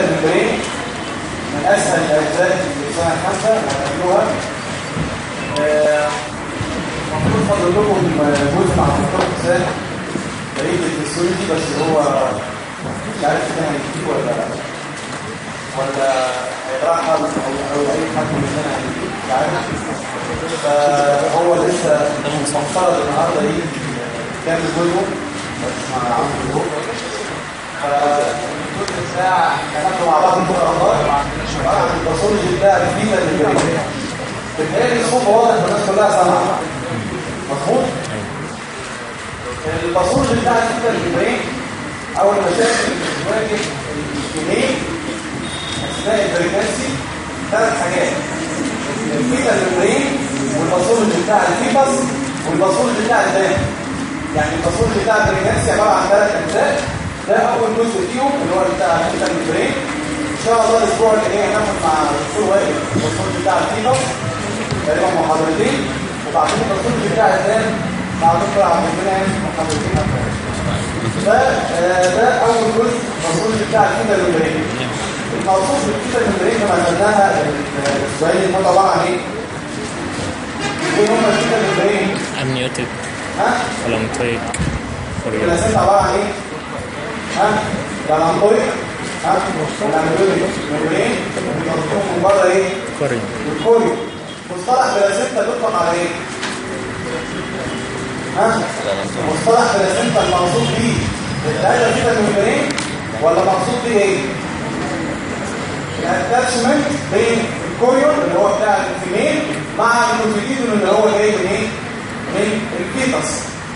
الممبرين من أسهل الأجزاء في السنة الخامسه هتعملوها المفروض فاضل لكم جزء مع الدكتور حسام بقيه الفسيولوجي بس هو مش عارف كده هيجي ولا ولا هيرحل أو أو أي حد مننا هيجي مش عارف فهو لسه مفترض النهارده يجي كامل جزءه. بس مع عمرو فالجزء الساعة هناخده مع بعض شاء الله بتاع ال fetal اللي بيجي بالتالي الصوت واضح والناس كلها سامعه مظبوط ال pathology بتاع ال fetal اللي أو المشاكل اللي بتواجه الجنين اثناء ال pregnancy ثلاث حاجات ال fetal membrane وال pathology بتاع ال fetus والباثولوجي بتاع الدم يعني الباثولوجي بتاع البريكانسي عباره عن ثلاث اجزاء ده اول جزء فيهم اللي هو بتاع ال fetal membrane إن شاء الله الأسبوع اللي جاي هناخد مع الدكتور وائل ال pathology بتاع ال fetus تقريبا محاضرتين وبعدين ال pathology بتاع ال dam مع دكتور عبد المنعم محاضرتين أخرى ده ده أول جزء ال pathology بتاع ال fetal membrane المقصود بال fetal membrane كما خدناها الأسبوعين اللي فاتوا عبارة عن إيه؟ إيه هم ال fetal membrane؟ amniotic ها؟ و allantoic الأساس عبارة عن إيه؟ ها؟ ال allantoic ها؟ ال amniotic membrane الموصوف من بره إيه؟ كوري الكوري مصطلح placenta بيطلق على إيه؟ ها؟ مصطلح placenta المقصود بيه الثلاثه fetal membrane ولا مقصود بيه إيه؟ ال attachment بين ال chorion اللي هو بتاع ال female مع ال cotyledon اللي هو جاي من إيه؟ من ال fetus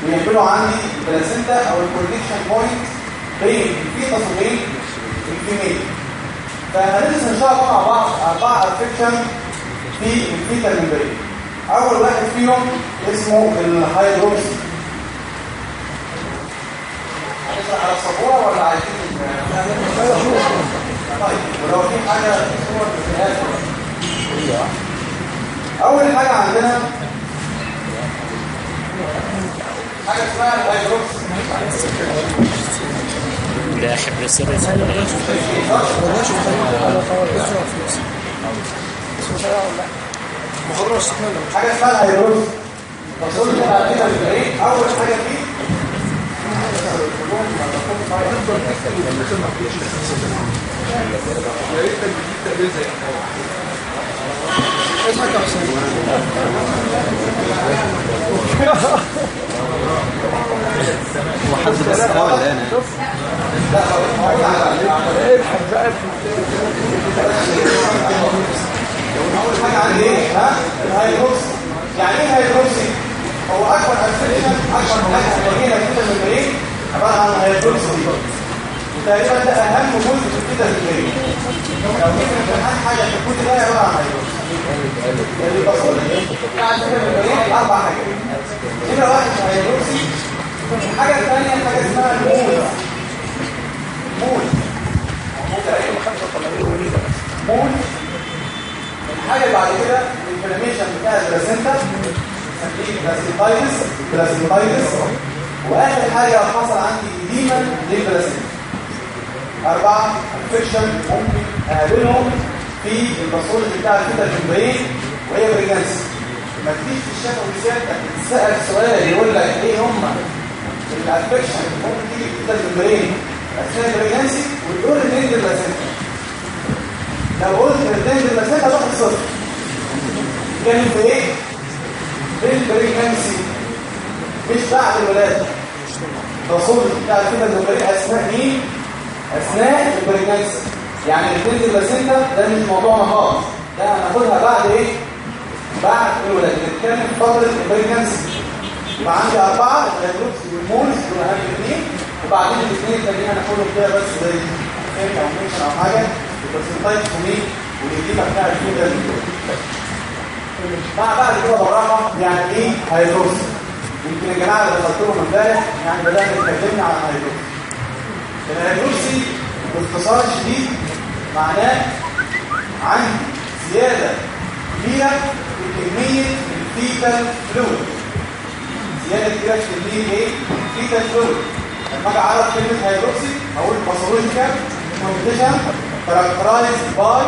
بيعملوا عندي ال placenta أو ال connection point بين ال fetus وبين ال female فهندرس إن شاء الله مع بعض أربع affection في ال fetal membrane أول واحد فيهم اسمه ال hydrops هنشرح على السبوره ولا عايزين؟ طيب ولو في حاجة صور في أول حاجة عندنا حاجة اسمها الهيدروكس ده حبر بالبريد أول حاجة بس الأول حاجة عندي إيه؟ ها؟ الهيدروكس يعني إيه هيدروكسي؟ هو أكبر أفكشن أكبر حاجة هتواجهها كده من البريد عبارة عن الهيدروكس دي وتقريبا ده أهم جزء في كده في لو امتحان حاجة في الكود ده عبارة عن هيدروكس اللي في البريد أربع حاجات كده واحد هيدروكسي الحاجة الثانية حاجة اسمها المول مول. مول. الحاجة بعد كده ال inflammation بتاع ال placenta placentitis placentitis وآخر حاجة حصل عندي edema لل placenta أربعة affection ممكن أقابلهم في ال pathology بتاع ال fetal membrane وهي pregnancy ما تجيش في الشفوي وسيادتك تسأل سؤال يقول لك إيه هم؟ ال affection ممكن تيجي في ال membrane اثناء ال pregnancy وتقول retained placenta لو قلت retained placenta هتاخد صفر كان في إيه؟ في ال pregnancy مش بعد الولاده ال pathology بتاع ال fetal membrane اثناء مين؟ اثناء ال pregnancy يعني retained placenta ده مش موضوعنا خالص ده هناخدها بعد إيه؟ بعد الولاده نتكلم في فتره ال pregnancy يبقى عندي أربعة الهيدروكس والمولز دول اهم اثنين وبعدين الاثنين التانيين هناخدهم كده بس زي فيك أو ميشن أو حاجة البرسنتايز ومين والاديمه بتاع الفيتا مع بعد كده بالراحه يعني إيه؟ هيدروكس يمكن يا جماعة اللي دخلت لهم امبارح يعني بدانا اتكلمنا عن الهيدروكس الهيدروكسي باختصار شديد معناه عندي زيادة كبيرة في كمية ال fetal fluid. زيادة كده تخليه إيه؟ في تشدد لما أجي أعرف كلمة hydrops أقول pathological condition characterized by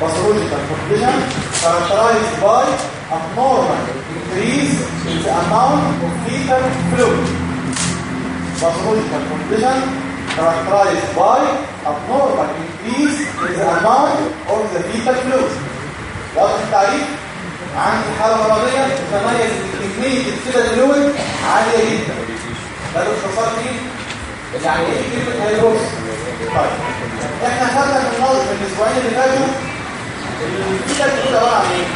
pathological condition characterized by abnormal increase in the amount of fetal fluid pathological condition characterized by abnormal increase in the amount of the fetal fluid ده التعريف عندي حالة مرضية تتميز ال fetal fluid عالية جدا ده باختصار إيه؟ يعني إيه كلمة hydrops؟ طيب إحنا خدنا في النظر في الأسبوعين اللي فاتوا ال fetal fluid عبارة عن إيه؟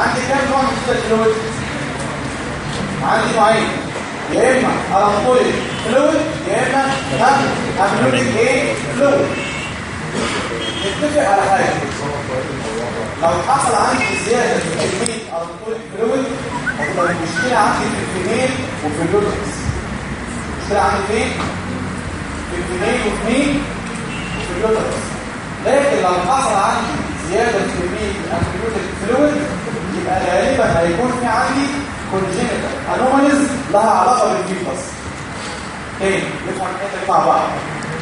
عندي كام نوع من ال fetal fluid؟ عندي نوعين يا إما allantoic fluid يا إما amniotic إيه fluid نتفق على حاجة لو حصل عندي زيادة في كميه allantoic fluid هتبقى المشكلة عندي في ال female وفي ال uterus. المشكلة عندي فين في ال female وفي وفي ال uterus. لكن لو حصل عندي زيادة في كميه ال amniotic fluid يبقى غالبا هيكون في عندي congenital anomalies لها علاقة بال fetus تاني نفهم الحته مع بعض.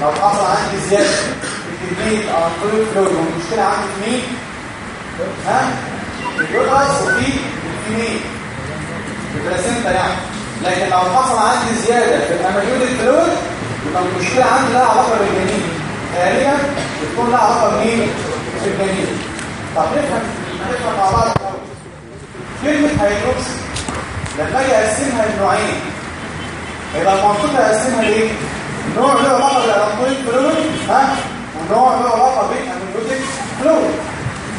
لو حصل عندي زيادة في كميه ال allantoic fluid والمشكلة عندي في مين ها؟ ال uterus وفي ال female ال placenta يعني لكن لو حصل عندي زيادة في ال amniotic fluid يبقى المشكلة عندي لها علاقة بالجنين غالبا بتكون لها علاقة بمين؟ بالجنين طب نفهم نفهم مع بعض. كلمة hydrops لما أجي اقسمها لنوعين يبقى المنطقة اقسمها لايه نوع له علاقة بال allantoic fluid ها؟ ونوع له علاقة بال amniotic fluid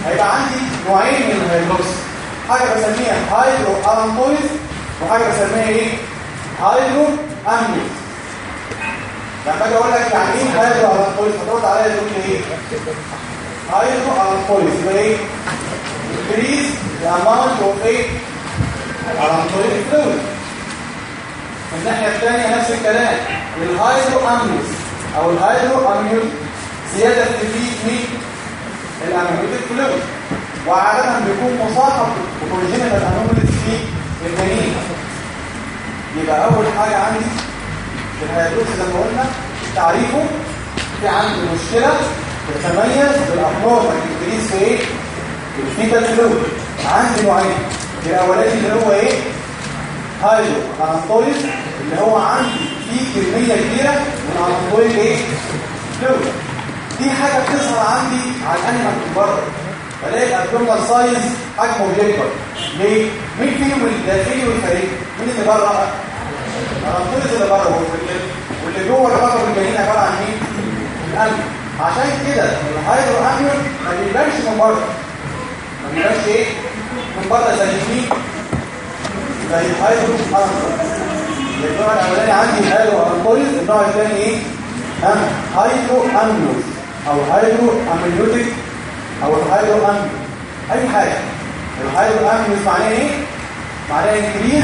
هيبقى عندي نوعين من ال hydrops. حاجة بسميها hydroallantois وحاجه بسميها إيه؟ hydro amnios لما أجي أقول لك يعني إيه hydroallantois هترد عليا تقول لي إيه؟ hydroallantois يبقى إيه؟ increase the amount of إيه ال allantois fluid الناحية الثانية نفس الكلام. ال hydroamnios أو ال hydroamnios زيادة في مين؟ ال amniotic fluid وعادة بيكون مصاحب ب congenital anomalies في الجنين يبقى أول حاجة عندي في ال hydrops زي ما قلنا تعريفه في عندي مشكلة تتميز بال abnormal increase في إيه؟ ال fetal fluid عندي نوعين الأولاني اللي هو إيه؟ hydroallantois اللي هو عندي فيه كمية كبيرة من allantois إيه؟ fluid دي حاجة بتظهر عندي على ال animal من بره بلاقي ال abdominal size حجمه بيكبر ليه؟ مين فيهم الداخلي والخارجي؟ مين اللي بره؟ ال allantois اللي بره هو واللي جوه اللي بره الجنين عبارة عن مين؟ ال amnion عشان كده ال hydroamnion ما بيبانش من بره ما بيبانش إيه؟ من بره زي مين؟ زي ال hydroallantois النوع الأولاني عندي hydroallantois النوع الثاني إيه؟ hydroamnios أو hydroamniotic أو ال hydroamnios أي حاجة. ال hydroamnios معناه إيه؟ معناه increase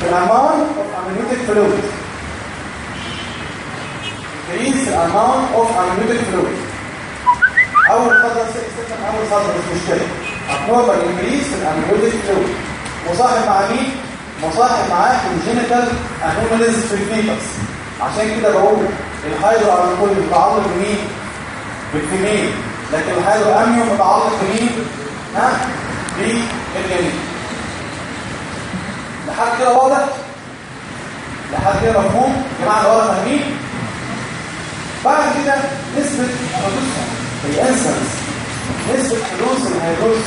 في ال amount of amniotic fluid increase في of amniotic fluid أول سطر system أول سطر مش مشكلة. abnormal increase في ال amniotic fluid مصاحب مع مين؟ مصاحب معاه congenital anomalies في ال fetus عشان كده بقول ال hydroallantois متعلق بمين؟ بال female. لكن ال hydroamnion متعلق بمين ها؟ بالجنين لحد كده واضح؟ لحد كده مفهوم؟ جماعة الورقه فاهمين بعد كده نسبة حدوث ال incidence نسبة حدوث ال hydrops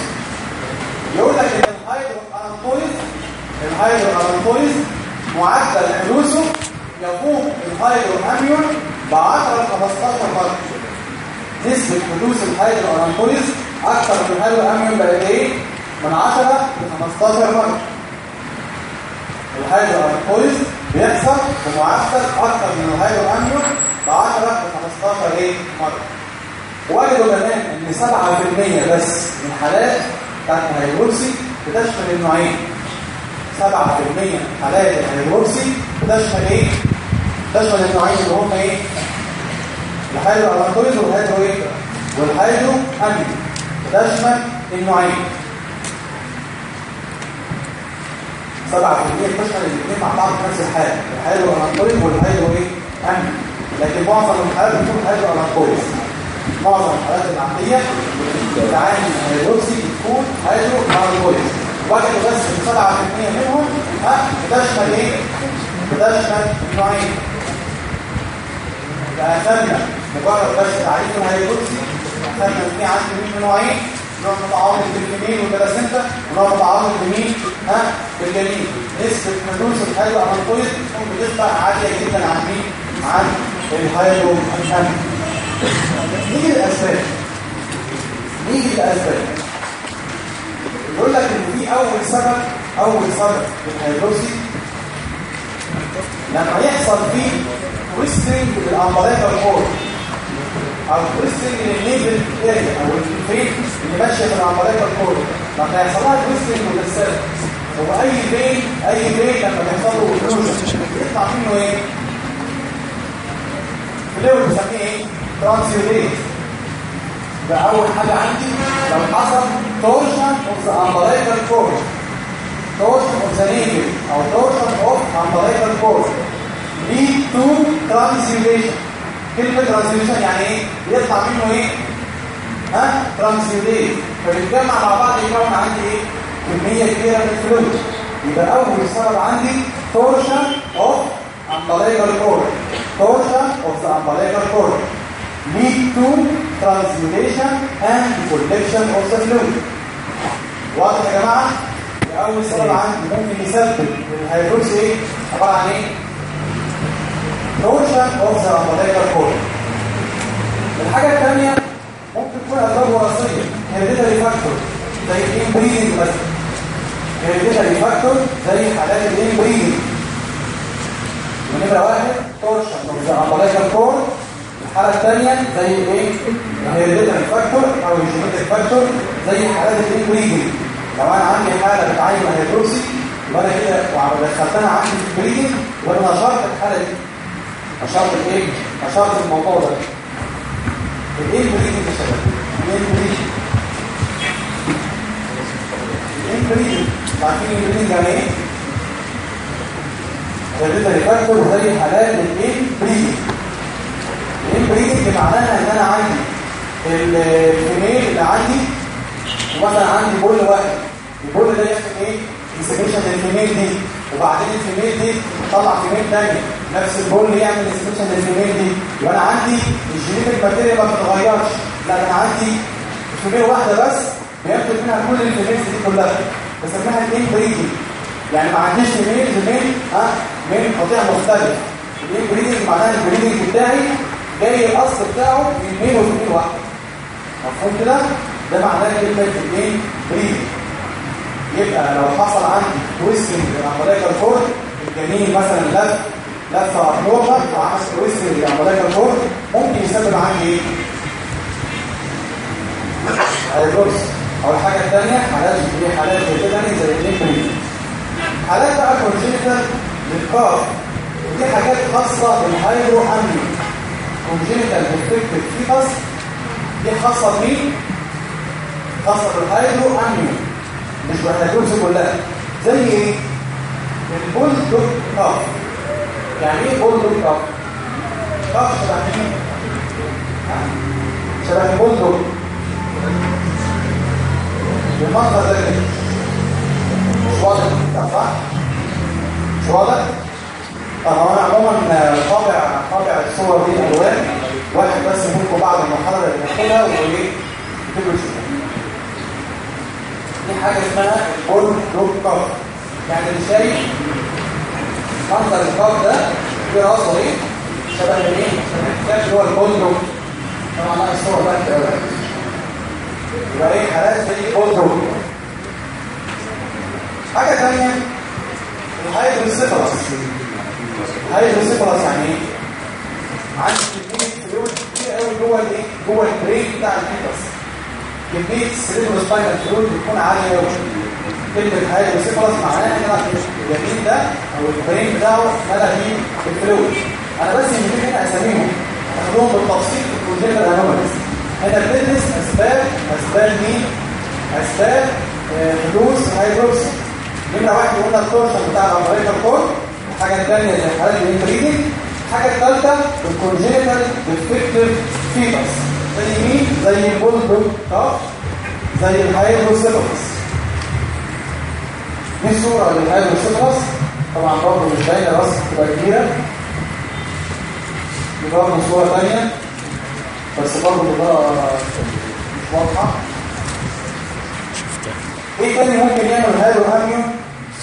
يقول لك إن الهايدرو اميون الهايدرو اميون معدل حدوثه يفوق الهايدرو اميون ب 10 ل 15 مرة. نسبة حدوث الهايدرو اميون أكثر من الهايدرو اميون بقت إيه؟ من 10 ل 15 مرة الهايدرو اميون بيحصل بمعدل أكثر من الهايدرو اميون ب 10 ل 15 إيه مرة وجدوا كمان إن 7% بس من حالات بتاعت ال hydrops بتشمل النوعين 7% من حالات ال hydrops تشمل إيه؟ تشمل النوعين اللي هم إيه؟ ال hydroallantois وال hydro إيه؟ وال hydroamnion تشمل النوعين 7% تشمل الاثنين مع بعض في نفس الحاله ال hydroallantois وال hydro إيه؟ amnion لكن معظم الحالات بتكون hydroallantois معظم الحالات اللي بتعاني من hydrops بتكون hydroallantois وجدوا بس 7% منهم ها بتشمل إيه؟ بتشمل نوعين اخذنا مجرد بس تعريف ال hydrops ان في عندي مين نوعين نوع متعلق بالجنين وال placenta ونوع متعلق بمين ها بالجنين نسبة حدوث ال hydroallantois تكون بتبقى عالية جدا عن مين؟ عن ال hydroamnios نيجي للأسباب. نيجي للأسباب. يقول لك إن في أول سبب أول سبب لل hydrops لما يحصل فيه twisting لل umbilical cord أو twisting لل navel area أو ال vein اللي ماشية في ال umbilical cord لما يحصل لها twisting للسيرف هو أي vein أي vein لما بيحصل له occlusion يطلع منه إيه؟ fluid بنسميه إيه؟ transudate ده أول حاجة عندي. لو حصل torsion of the umbilical cord. Torsion of the navel أو torsion of umbilical cord. Lead to transudation كلمة transudation يعني إيه؟ يطلع منه إيه؟ ها؟ transudate فبيتجمع مع بعض يكون عندي إيه؟ كمية كبيرة من ال fluid يبقى أول سبب عندي torsion of umbilical cord torsion of the umbilical cord lead to transudation and collection of the واضح يا جماعة؟ يبقى أول سبب عندي ممكن يسبب ال hydrops إيه؟ عبارة عن إيه؟ Torsion of the umbilical cord الحاجة الثانية ممكن تكون أسباب وراثية. hereditary factor. زي ال inbreeding مثلا. hereditary factor زي حالات ال inbreeding ونمرة واحد torsion of the umbilical cord الحالة الثانية زي إيه؟ hereditary factor أو genetic factor زي حالات ال inbreeding لو أنا عندي حالة بتعاني من hydrops وأنا كده ودخلتها عندي في ال breeding وأنا نشرت الحالة دي. نشرت الايه؟ نشرت الموضوع ده إيه البريدنج يا شباب؟ إيه البريدنج؟ إيه البريدنج؟ عارفين البريدنج يعني إيه؟ hereditary factor زي حالات الايه؟ breeding ال inbreeding معناها إن أنا عندي ال female اللي عندي ومثلا عندي bull واحد ال bull ده يحصل إيه insemination لل female دي وبعدين ال female دي تطلع female تاني. نفس ال bull يعمل insemination لل female دي. يبقى أنا عندي ال genetic material ما بتتغيرش. لا أنا عندي female واحدة بس بياخد منها كل ال females دي كلها. بسميها ال inbreeding يعني ما عنديش female female ها من قطيع مختلف. ال inbreeding معناها ال breeding بتاعي جاي الأصل بتاعه من male و male واحد مفهوم كده؟ ده معناه كلمة الإيه؟ breed يبقى لو حصل عندي twisting لل umbilical cord الجنين مثلا لف لفه normal وعمل twisting لل umbilical cord ممكن يسبب عندي إيه؟ hydrops أو الحاجة الثانية حالات دي حالات زي كده زي الايه حالات بقى congenital لل calf ودي حاجات خاصة بال hydroamnion congenital defective fetus دي خاصة بمين؟ خاصة بال hydroamnion مش بال hydrops كلها زي إيه؟ ال bulldog calf يعني إيه bulldog calf؟ calf شبه مين؟ شبه البول دوك بالمنظر ده مش واضح صح؟ مش واضح؟ طب أنا عموما طابع طابع الصور دي ألوان واحد بس منكم بعد المحاضرة اللي ناخدها وإيه دي حاجة اسمها بول دوب كاف يعني اللي شايف منظر الكاف ده في راسه إيه شبه الايه شبه اللي هو البول دوب طبعا لا الصور بقى كده يبقى إيه؟ حالات زي بول دوب حاجة ثانية ال hydrocephalus hydrocephalus يعني إيه؟ عندي كمية fluid كتير قوي جوه الايه جوه ال brain بتاع ال fetus كميه cerebrospinal fluid بتكون عالية قوي كلمه hydrocephalus معناها ان الجنين ده أو ال brain بتاعه ملى فيه ال fluid أنا بس يهمني هنا أساميهم. اخدهم بالتفصيل في ال congenital anomalies هنا بندرس أسباب أسباب مين؟ أسباب حدوث hydrops نمره واحد قلنا ال torsion بتاع ال umbilical cord الحاجة الثانية زي حالات ال inbreeding الحاجة الثالثه ال congenital defective fetus زي مين زي ال bulldog calf زي ال hydrocephalus دي صوره لل hydrocephalus طبعا برضه مش باينة راسه تبقى كبيرة. دي برضه صورة ثانية بس برضه مش شفتها إيه تاني ممكن يعمل hydroamnion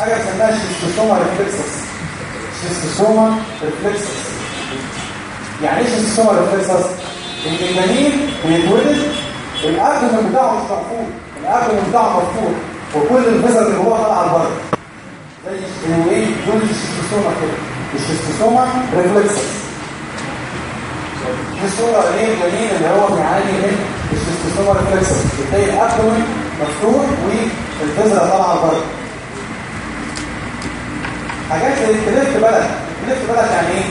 حاجة اسمها schistosoma reflexus schistosoma reflexus يعني إيه schistosoma reflexus ان الجنين بيتولد ال abdomen بتاعه مش مقفول ال abdomen بتاعه مفتوح وكل ال viscera اللي جوه طالعه لبره زي إيه دول ال schistosoma كده. ال schistosoma reflexus دي صورة ليه الجنين اللي هو بيعاني من ال schistosoma reflexus بتلاقي ال abdomen مفتوح وال viscera طالعة بره حاجات زي ال cleft palate. ال cleft palate يعني إيه؟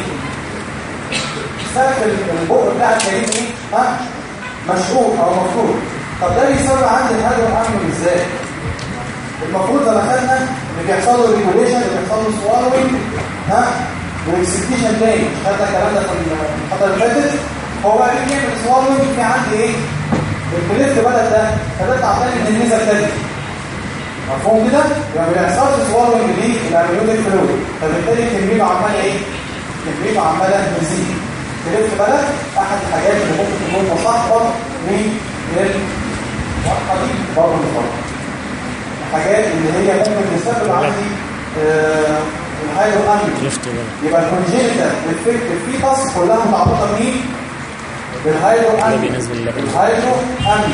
سقف البق بتاع الكريم إيه؟ ها؟ مشقوق أو مفتوح طب ده بيسبب عندي الهدوء عامل إزاي؟ المفروض زي ما خدنا اللي بيحصل له ريجوليشن اللي بيحصل له سوالوينج ها؟ واكسكيشن تاني خدنا الكلام ده في الفترة اللي فاتت هو بقى بيجي يعمل سوالوينج في عندي إيه؟ الكليفت بلد ده فتطلع تاني من الميزة الثانية مفهوم كده؟ يبقى ما بيحصلش سوالوينج دي الاميلويد فلويد فبالتالي كميته عمالة إيه؟ كميته عمالة تزيد كليفت بلد أحد الحاجات اللي ممكن تكون مصاحبة للورقه دي برضه الفرق الحاجات اللي هي ممكن تسبب عندي الهايرو بقى يبقى الكونجينيتال ديفكت الفيتاس كلها متعلقة بمين؟ بالهايرو اللبن الهايدرو امي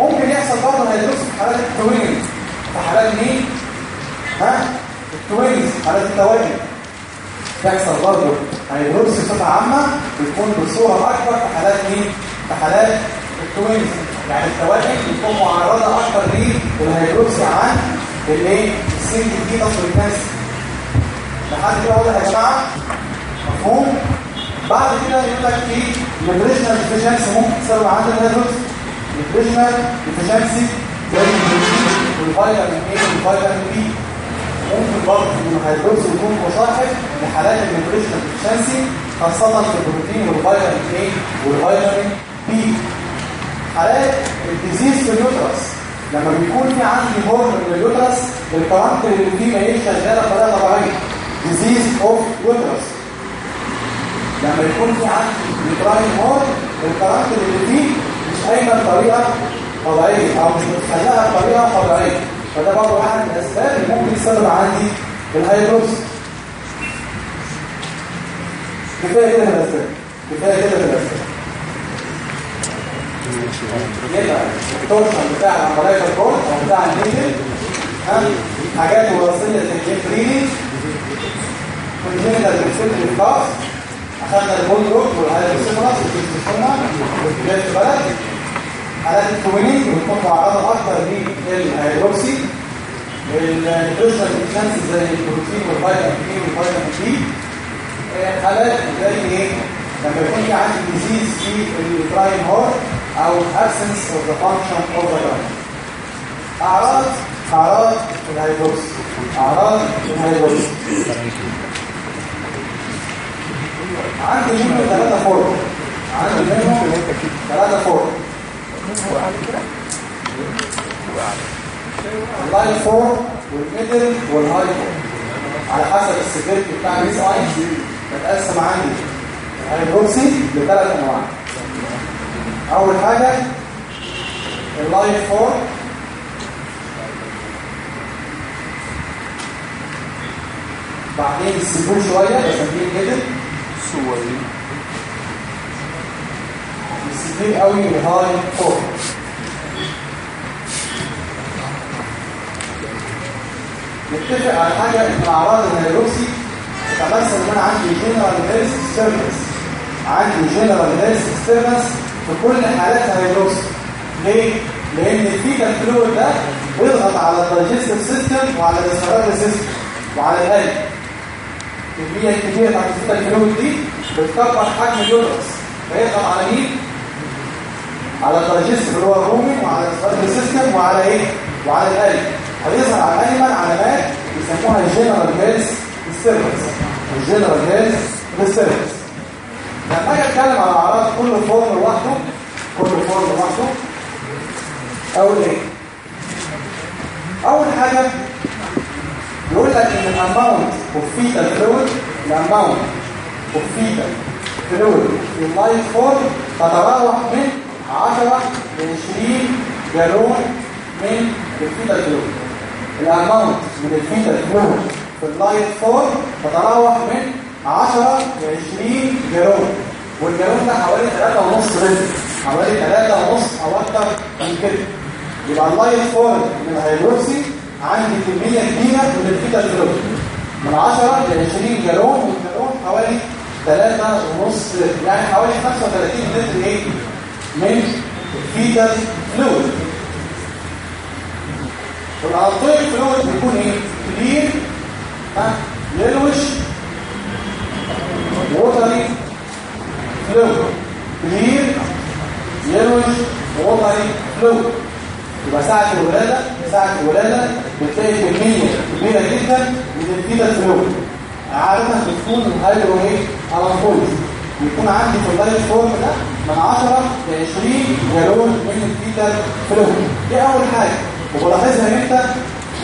ممكن يحصل برضه هيدروس في حالات التوينز. في حالات مين؟ ها؟ ال twins حالات ال twins تحصل برضه hydrops بصفة عامة بتكون بصورة أكبر في حالات مين؟ في حالات ال twins. يعني التوابل بتكون معرضة أكتر لل hydrops عن الإيه؟ ال single دي تصل الناس لحد كده واضح يا جماعة مفهوم؟ بعد كده يقول لك في nutritional deficiency ممكن تسبب عند ال hydrops nutritional deficiency زي الفيتامين A والفيتامين B. ممكن برضه ان ال hydrops يكون مصاحب لحالات ال nutritional deficiency خاصة في البروتين والفيتامين A والفيتامين B. حالات ال disease في ال uterus. لما بيكون في عندي horn من ال uterus ال caruncle اللي فيه ما هيش شغالة بطريقة طبيعية. disease of uterus لما يكون في عندي يوتراين هور الكاركتر اللي فيه مش قايمه بطريقه طبيعية أو مش متخلقة بطريقة طبيعية. فده برضه احد الأسباب اللي ممكن يسبب عندي الهيدروس كفاية كده في الأسباب. كفاية كده في الأسباب. يبقى بتاع العملية الكور أو بتاع النيجل. حاجات وراثية زي الفريدي كونجنتال أخذنا البولدروك والهايدروسيفراس والكيستوما والكليفت بلد حالات الكومينيك بتكون معرضه أكتر للهيدروكسي النيوتريشنال ديفشنسي زي البروتين والفيتامين بي والفيتامين بي. حالات زي إيه؟ لما يكون في عندي ديزيز في البراين هور أو absence of the function of the brain. أعراض أعراض الهيدروكس أعراض الهيدروكس عندي منه ثلاثة فورم عندي منه ثلاثة فورم اللاين فورم والميدل والهاي فورم على حسب السيفيرتي بتاع الريس اي بتقسم عندي الهيدروكسي لثلاث أنواع. أول حاجة اللاين فورم بعدين السيبول شوية بسميه الميدل صوري السيفير قوي الهاي فورم نتفق على حاجة إن اعراض الهيدروكسي تتمثل ان أنا عندي جنرال هيلث ديستربنس عندي general health disturbance في كل حالات ال hydrops ليه؟ لأن ال fetal fluid ده بيضغط على ال digestive system وعلى ال respiratory system وعلى القلب. الكميه الكبيرة بتاعت ال fetal fluid دي بتكبر حجم ال uterus فيضغط على مين؟ على ال digestive اللي هو ال rumen وعلى ال respiratory system وعلى إيه؟ وعلى القلب هيظهر على ال animal علامات بيسموها ال general health disturbance ال general health disturbance لما أجي أتكلم على اعراض كل form لوحده كل form لوحده اول إيه؟ أول حاجة يقول لك إن ال amount of fetal fluid ال amount of fetal fluid في ال light form تتراوح من 10 ل 20 جالون من ال fetal fluid ال amount من ال fetal fluid في ال light form تتراوح من 10 ل 20 جالون. والجالون ده حوالي 3.5 لتر حوالي 3.5 أو أكتر من كده. يبقى ال light form من ال hydrops عندي كمية كبيرة من ال fetal fluid من 10 ل 20 جالون والجالون حوالي 3.5 لتر يعني حوالي 35 لتر إيه؟ من ال fetal fluid وال allantoic fluid بيكون إيه؟ clear ها؟ yellowish watery fluid clear yellowish watery fluid يبقى ساعة الولادة ساعة الولادة بتلاقي كمية كبيرة جدا من ال fetal fluid عادة بتكون ال hydro إيه الانفولز بيكون عندي في ال light form ده من 10 ل 20 جالون من ال fetal fluid دي أول حاجة. وبلاحظها إمتى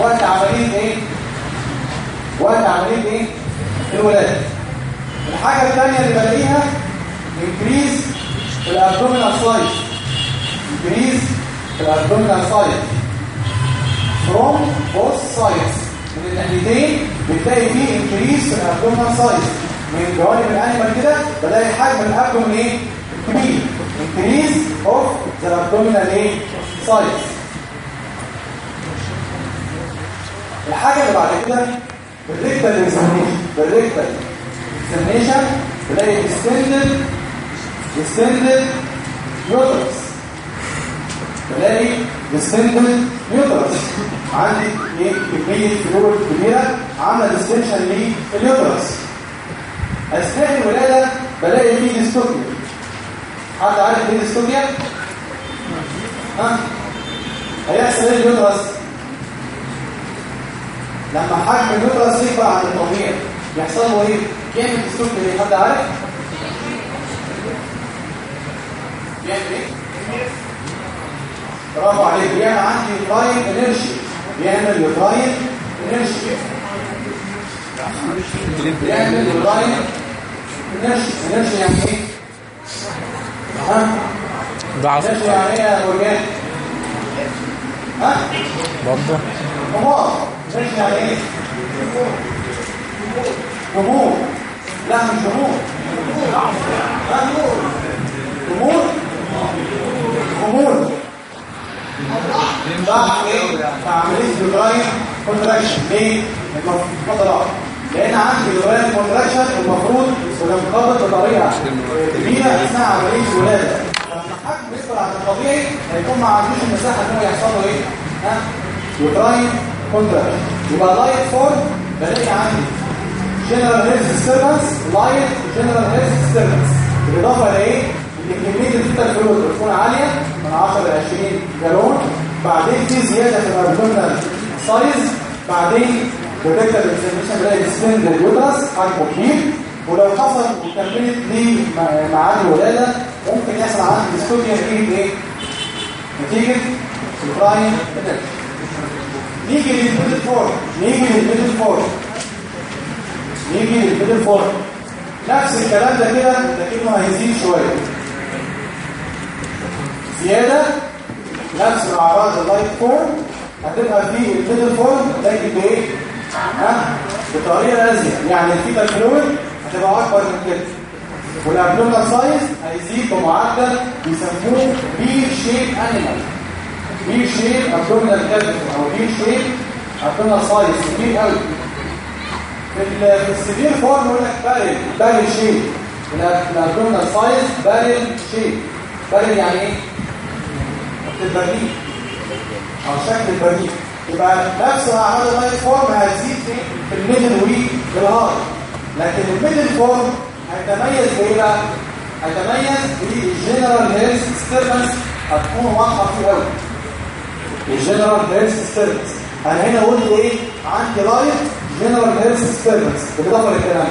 وقت عملية إيه؟ وقت عملية إيه؟ الولادة. الحاجة الثانية اللي بلاقيها increase في ال abdominal size increase في ال abdominal size from both sides. من الناحيتين بتلاقي فيه increase في ال abdominal size من جوانب ال animal كده بلاقي حجم ال abdomen إيه؟ كبير. increase of the abdominal إيه؟ size الحاجة اللي بعد كده ال rectal examination بال rectal examination بلاقي extended extended uterus. بلاقي extended uterus. عندي إيه؟ كمية fluid كبيرة عاملة distension لل uterus اثناء الولادة بلاقي فيه dystocia حد عارف إيه dystocia ها؟ هيحصل إيه ال uterus لما حجم ال uterus يكبر عن الطبيعي يحصل له إيه؟ يعمل dystocia إيه حد عارف؟ يعمل إيه؟ برافو عليك. بيعمل عندي uterine inertia. بيعمل uterine inertia. بيعمل uterine inertia inertia يعني إيه؟ ها ضعف. inertia يعني إيه يا مرجان ها؟ برضه. حمار inertia يعني إيه؟ جمهور لا مش جمهور ها؟ جمهور جمهور ضعف إيه؟ عمليه uterine contraction ليه المفروض لأن عندي uterine contraction المفروض بتنقبض بطريقة كبيرة اثناء عمليه الولاده لما الحجم يكبر عن الطبيعي هيكون ما عندوش المساحة إن هو يحصل له إيه؟ ها؟ uterine contraction يبقى light form بلاقي عندي general health disturbance light general health disturbance بالإضافة لايه إن كمية ال fetal fluid بتكون عالية من 10 ل 20 جالون. بعدين في زيادة في ال abdominal size. بعدين بال rectal examination بلاقي extended ال uterus حجمه كبير ولو حصل وكملت لميعاد الولادة ممكن يحصل عندي dystocia نتيجه إيه؟ نتيجة؟ ال uterine نيجي لل middle form نيجي لل middle form نيجي لل middle form نفس الكلام ده كده لكنه هيزيد شوية. زيادة. نفس الأعراض ال light form هتبقى في ال middle form لكن بإيه؟ ها؟ بطريقة أزيد يعني ال fetal fluid هتبقى أكبر من كده. وال abdominal size هيزيد بمعدل بيسموه pear shape animal pear shape abdominal cavity أو pear shape abdominal size كبير قوي. في في ال severe form يقول لك barrel barrel shape ال abdominal size barrel shape barrel يعني إيه؟ البرميل. أو شكل البرميل. يبقى نفس اعراض ال light form هتزيد في ال middle وي بالهاي لكن ال middle form هيتميز بايه بقى هيتميز بال general health disturbance هتكون واضحة فيه قوي ال general health disturbance أنا هنا قلت إيه؟ عندي light general health disturbance بالإضافة للكلام.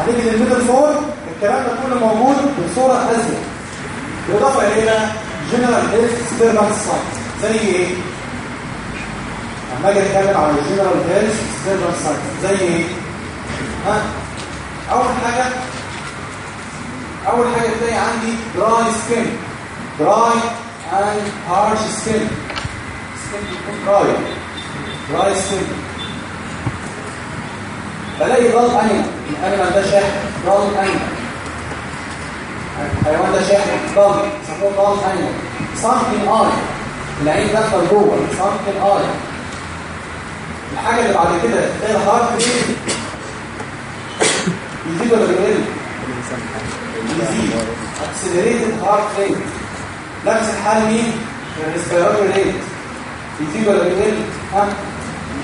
هنيجي لل middle form الكلام ده كله موجود بصورة أزيد. بالإضافة إلى general health signs زي إيه؟ لما أجي أتكلم على ال general health disturbance signs زي إيه؟ ها؟ أول حاجة أول حاجة تلاقي عندي dry skin dry and harsh skin skin بيكون dry dry skin بلاقي ضغط animal. ال animal ده شاحب. ضغط animal الحيوان ده شاحب. ضغط يسموه ضغط animal sunken eye العين دخل جوه. sunken eye الحاجة اللي بعد كده تلاقي ال heart rate يزيد ولا بيقل؟ يزيد accelerated heart rate نفس الحال مين؟ ال respiratory rate يزيد ولا بيقل؟ ها؟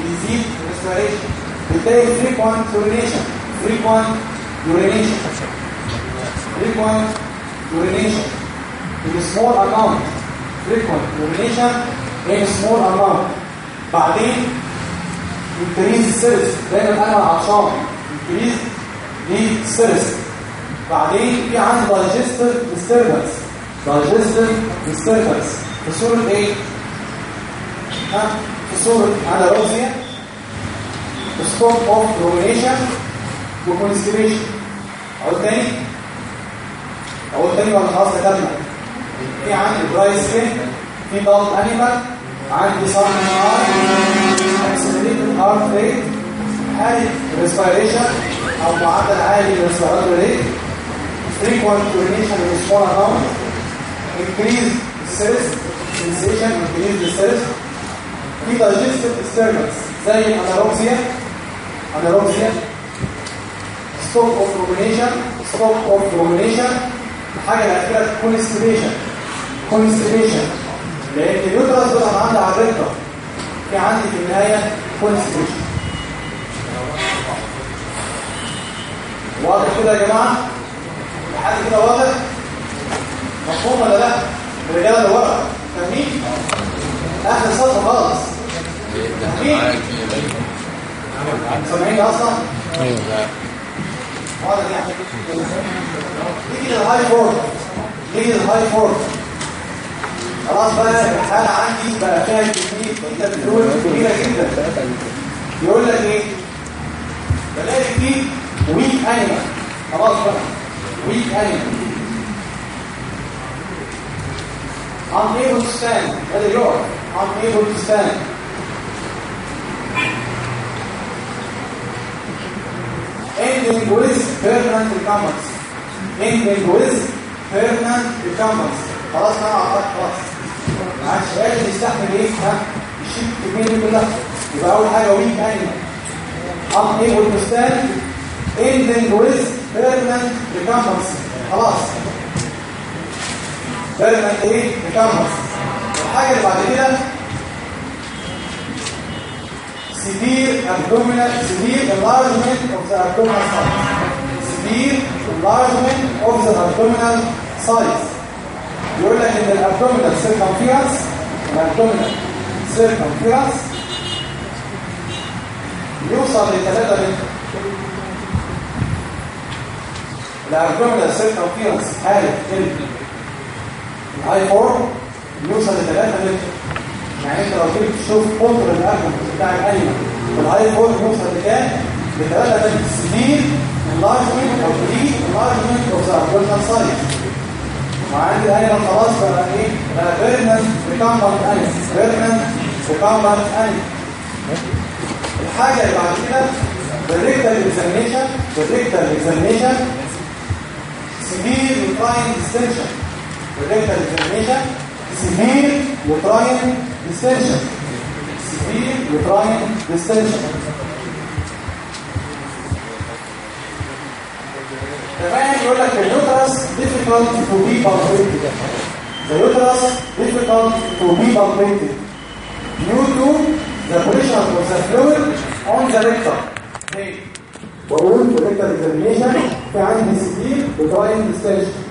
يزيد ال respiration بتلاقي frequent urination. frequent urination. frequent urination. In a small amount. frequent urination in a small amount. بعدين increase السيرس دايما أنا عطشان increase السيرس بعدين في عندي digestive disturbance. Digestive disturbance. في صورة إيه؟ ها؟ في صورة anorexia stop of rumination و constipation أقول تاني؟ أقول تاني ولا خلاص كتبنا في عندي dry skin في ضغط animal عندي صار accelerated heart rate حالة respiration أو معدل عالي لل respiratory rate frequent urination in small amount increase thirst sensation increase the thirst. في digestive disturbance. زي ال anorexia anorexia stop of rumination stop of rumination الحاجة الاخيره constipation constipation لأن ال uterus بيبقى عندي على الرقه في عندي في النهاية constipation واضح كده يا جماعة؟ لحد كده واضح؟ مفهوم ولا لا؟ الرجاله اللي ورا فاهمين؟ اخر سطر خالص. سامعين أصلا؟ أيوه واضح يعني. نيجي للهاي فورد نيجي للهاي فورد خلاص بقى الحالة عندي بقى فيها كمية كده بتقول جدا. يقول لك إيه؟ بلاقي فيه weak animal خلاص بقى weak animal unable to stand. هذا يقف unable to stand. Ending with permanent recumbency ending with permanent recumbency خلاص أنا عطاك خلاص. معاش قادر يستحمل إيه ها يشيل كمية كلها. يبقى أول حاجة weak animal أم أه، إيه والمستان إندنج ويز permanent recumbency خلاص. بيرمنت إيه؟ ريكامبنس الحاجة اللي بعد كده. severe abdominal severe enlargement of the abdominal size severe enlargement of the abdominal size يقول لك إن ال abdominal circumference ال abdominal circumference يوصل ل 3 متر ال abdominal circumference حالة ال high form يوصل ل 3 متر يعني أنت لو جيت تشوف قطر ال abdomen بتاع ال animal. ال high form يوصل لكام؟ ل 3 متر severe enlargement of the enlargement of the abdominal size وعندي ال animal خلاص بقى إيه؟ بقى permanent recumbent animal permanent recumbent animal الحاجة اللي بعد كده بال rectal examination بال rectal examination severe uterine distension بال rectal examination severe uterine distension سيفير يوتراين ديستنشن كمان يقول لك اليوترس difficult to be palpated the uterus difficult to be palpated due to the pressure of the fluid on the rectum hey. بقول في rectal examination في عندي severe uterine distension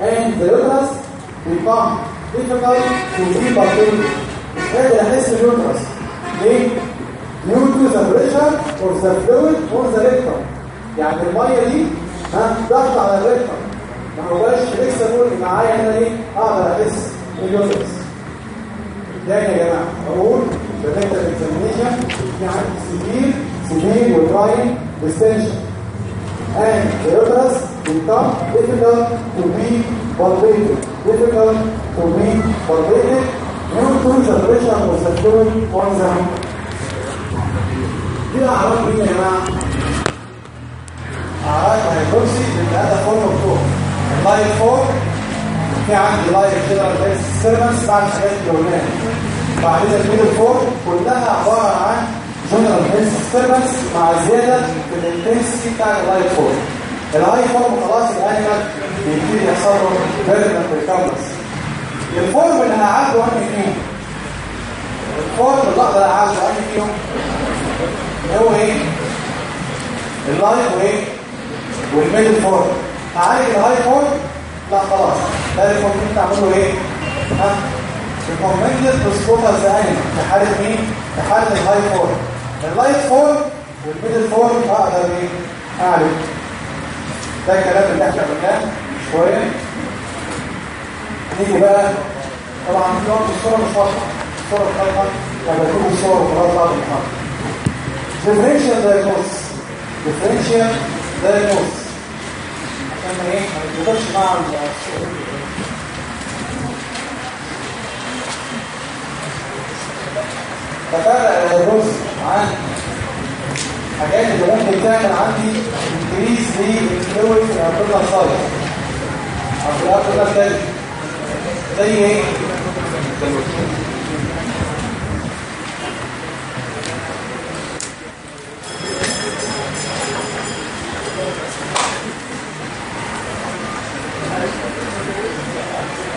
and the uterus become difficult to be palpated قادر احس بال uterus ليه؟ due to the pressure of the fluid on the rectum يعني الميه دي ها ضغط على ال rectum ما هواش flexible معايا هنا إيه أقدر احس ال uterus تاني يا جماعة أقول ب rectal examination في عندي severe severe uterine distension and the uterus become difficult to be palpated difficult to be palpated due to the pressure of the fluid on the دي اعراض مين يا جماعة اعراض هيدروكسي بالهذا فورم مفتوح اللايف فور في عندي لايف جنرال بيس سيرفنس بعد الحاجات اللي بعد كده الميدل فور كلها عباره عن general disturbance مع زياده في ال intensity بتاع ال light form ال high form خلاص ال animal بيبتدي يحصل له permanent recumbency ال form اللي هعالجه انهي فيهم ال form اللي أقدر اعالجه انهي فيهم هو إيه ال light وايه وال middle form هعالج ال high form لا خلاص. ده ال form تعمله إيه؟ ها؟ recommended تسقطها إزاي في حاله مين؟ في حاله ال high form ال light form وال middle form أقدر إيه؟ اعالج ده الكلام اللي إحنا قلناه شوية. نيجي بقى. طبعا في وقت الصورة مش واضحة. الصورة بتاعتها لما تكون الصورة خلاص بعد المحاضره differential diagnosis. Differential diagnosis. عشان ما إيه تفرق ال hydrops عن حاجات اللي ممكن تعمل عندي increase لل fluid في ال abdominal size أو في ال abdominal cavity زي إيه؟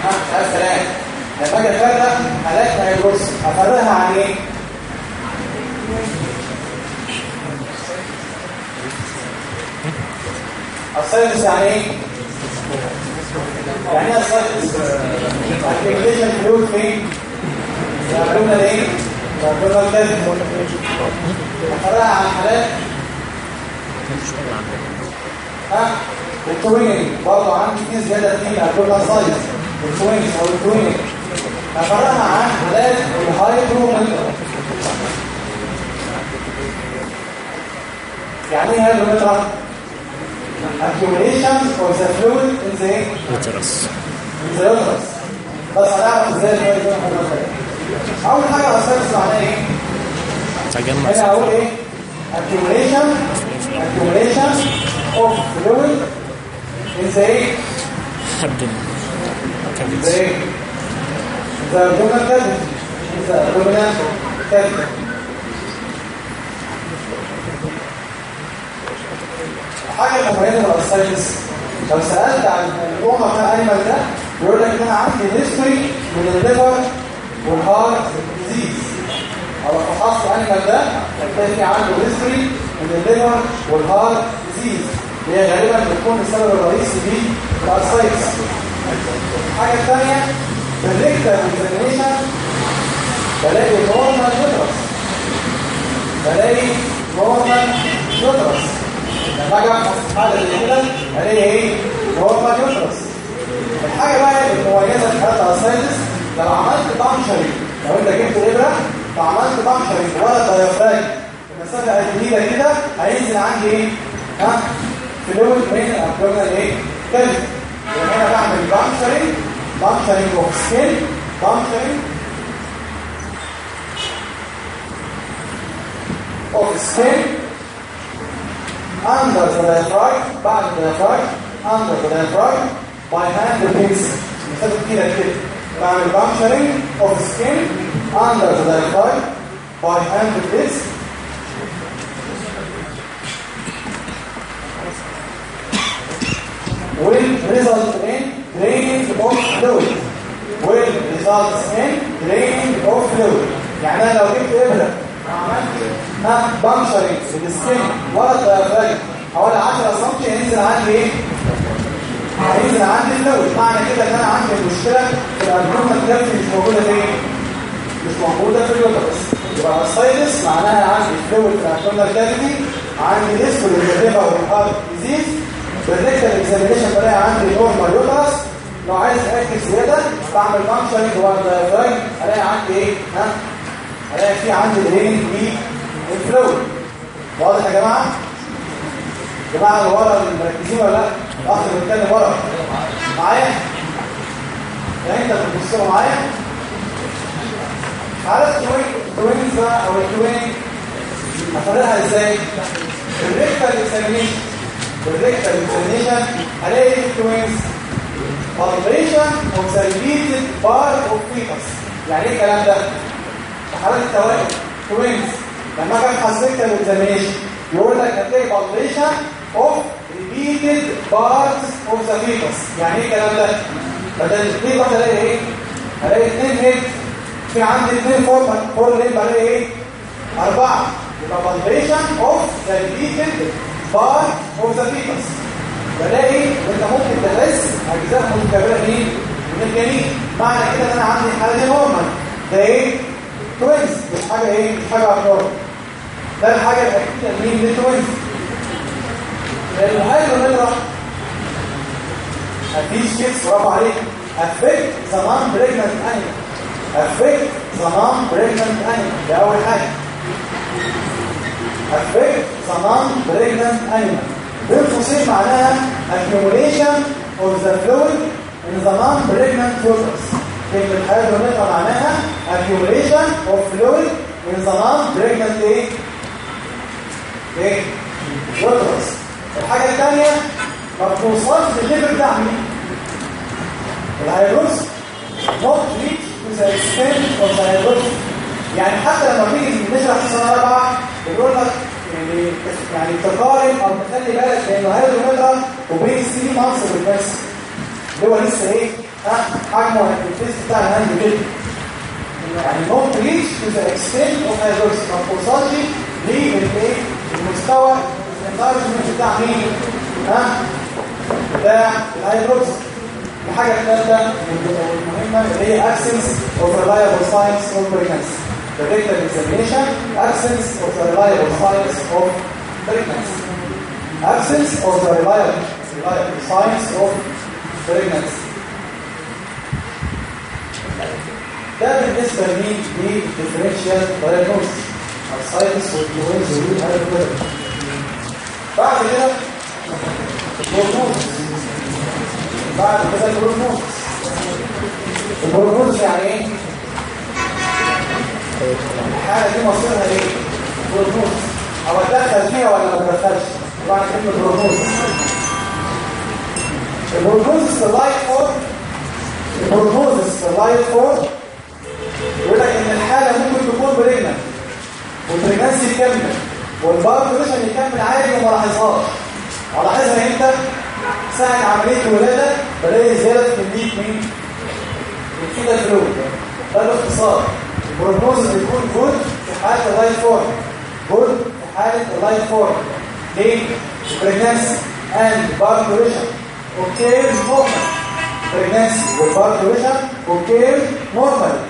ها سلام لما أجي افرق حالات hydrops افرقها عن إيه؟ ال ascites يعني إيه؟ يعني إيه ال ascites؟ accumulation fluid فين؟ يعملونا إيه؟ abdominal cavity افرقها عن حالات ها؟ ال twinning برضه عندي في زياده في ال abdominal size ال twinning أو ال twinning افرقها عن حالات ال hydrometra يعني إيه hydrometra؟ accumulation of the fluid in the uterus in the uterus بس هنعرف إزاي موجود اول حاجة أساس معناها إيه تجمع هنا أقول إيه accumulation accumulation of fluid in the إيه in the abdominal cavity حاجة مميزه لل ascites لو سألت عن النوع بتاع ده بيقول لك أنا عندي history من ال liver وال heart disease أو فحصت ال animal ده هتلاقي في عنده history من ال liver وال heart disease هي غالبا بتكون السبب الرئيسي دي الاسايتس الحاجة الثانية بال rectal examination بلاقي normal uterus بلاقي normal uterus لما أجي ابحث حاله زي كده الاقي إيه؟ normal uterus الحاجة بقى المميزه في حاله ال ascites لو عملت puncture لو انت جبت إبرة وعملت puncture ولا diaphragm المسافة قد كده هينزل عندي إيه؟ ها؟ fluid من ال abdominal إيه؟ كلب. يعني أنا بعمل puncture puncture of skin puncture اوف سكين under the diaphragm بعد الديافراجم under the diaphragm by hand pins مثلا كده كده بعمل puncturing of skin under the diaphragm by hand pins will result in draining of fluid. Will result in draining of fluid. يعني أنا لو جبت إبرة وعملت puncturing لل skin ورا ال diaphragm حوالي 10 سم هينزل عندي إيه؟ هينزل عندي fluid معنى كده إن أنا عندي مشكلة في ال abdominal cavity مش موجودة فين؟ مش موجودة في ال uterus يبقى ال ascites معناها عندي fluid في ال abdominal cavity عندي ديسكول ال liver وال heart disease بال rectal examination بلاقي عندي normal uterus لو عايز أركز زيادة بعمل puncturing جوه ال diaphragm ألاقي عندي إيه؟ ها؟ ألاقي في عندي draining بي ال fluid واضح يا جماعة؟ جماعة اللي ورا مركزين ولا لأ؟ الاخ بيتكلم ورا. معايا؟ يعني أنت بتبصوا معايا؟ حالة ال twins بقى أو ال twin هفرقها إزاي؟ ال rectal examination هلاقي ال twins palpation of the repeated part of fetus يعني إيه الكلام ده؟ حالة التوائم twins لما أجي ابحث rectal examination يقول لك هتلاقي palpation of repeated parts of the fetus يعني إيه الكلام ده؟ بدل ال fetus هلاقي إيه؟ هلاقي اثنين head في عندي اثنين four forelimb بلاقي إيه؟ أربعة. يبقى palpation of the repeated the fetus بلاقي إنت ممكن تحس أجزاء متكرره مين من الجنين معنى كده إن أنا عندي حاله normal ده إيه؟ twins. مش حاجة إيه؟ مش حاجة abnormal ده الحاجة الأكيدة مين لل twins ال hydrometra مفيش case برافو عليك. affect the non-pregnant animal. affect the non-pregnant animal. ده أول حاجة. non-pregnant animal بين قوسين معناها accumulation of the fluid in the non-pregnant fetus كلمة hydrometra معناها accumulation of fluid in the non-pregnant إيه؟ إيه؟ fetus الحاجة الثانية ما بتوصلش للل level بتاع مين؟ not reach to the extent of the hydrosis يعني حتى لما بنيجي نشرح في سنة أربعة بنقول لك يعني يعني تقارن أو تخلي بالك لأنه هيدروميترا وبين السي مانس بالبس اللي هو لسه إيه؟ ها؟ حجمه التيست بتاع الهاند كده يعني نوت ريتش تو ذا اكستنت اوف هيدروس ما توصلش للايه المستوى الانتاجمنت بتاع مين؟ ها؟ بتاع الهيدروس الحاجة الثالثه المهمة اللي هي absence of reliable signs of pregnancy rectal examination, absence of the reliable signs of pregnancy. Absence of the reliable, reliable signs of pregnancy. ده بالنسبة لي للديفرنشال diagnosis السايتس والكوينز والهيدروبيتر بعد كده ال prognosis بعد كده ال prognosis ال prognosis يعني إيه؟ الحالة دي مصيرها إيه؟ prognosis أو اتدخل فيها ولا ما اتدخلش طبعا كلمة بروجنوز البروجنوز في اللايف فور البروجنوز في اللايف فور يقول لك ان الحالة ممكن تكون pregnant وال pregnancy يكمل وال parturition يكمل عادي وما لاحظهاش الاحظها إمتى؟ ساعة عملية الولادة بلاقي زيادة في كمية مين؟ ال fetal fluid ده باختصار ال prognosis بيكون good في حالة ال light form good في حالة ال light form ليه؟ pregnancy and parturition occurs normal pregnancy with parturition occurs normally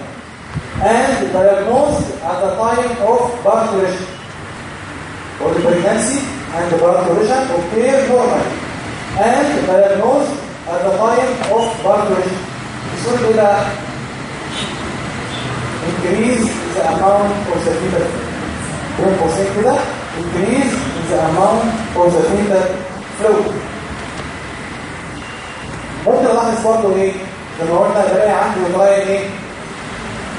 and diagnosed at the time of parturition or the pregnancy and the parturition occurs normally and diagnosed at the time of parturition بيصير إلى increase the amount of the fetal بين قوسين كده increase the amount of the fetal fluid ممكن الاحظ برضه إيه زي ما قلنا بلاقي عندي uterine إيه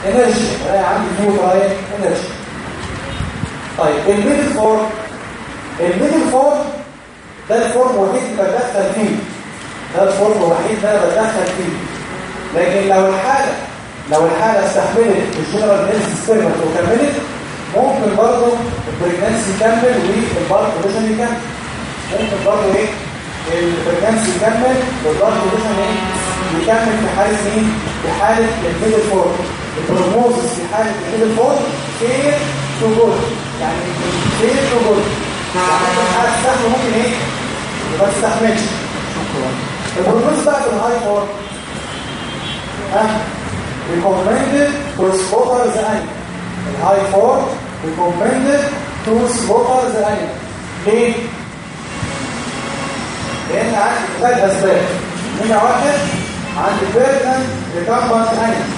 inertia بلاقي عندي فيه uterine inertia طيب ال middle form ال middle form ده ال form الوحيد اللي بتدخل فيه ده ال form الوحيد اللي أنا بتدخل فيه لكن لو الحاله لو الحالة استحملت ال general health disturbance وكملت ممكن برضه ال pregnancy يكمل وال parturition يكمل. ممكن برضه إيه؟ ال pregnancy يكمل وال parturition إيه؟ يكمل في حالة مين؟ في حالة ال middle form ال prognosis في حالة ال middle form fair to good يعني fair to good يعني الحالة تستحمل ممكن إيه؟ ما تستحملش. ال prognosis بقى في ال high form ها؟ Recommended to slaughter the animal. In high form, recommended to slaughter the animal. لأن عندي ثلاث اسباب نمره واحد عندي permanent recumbent animal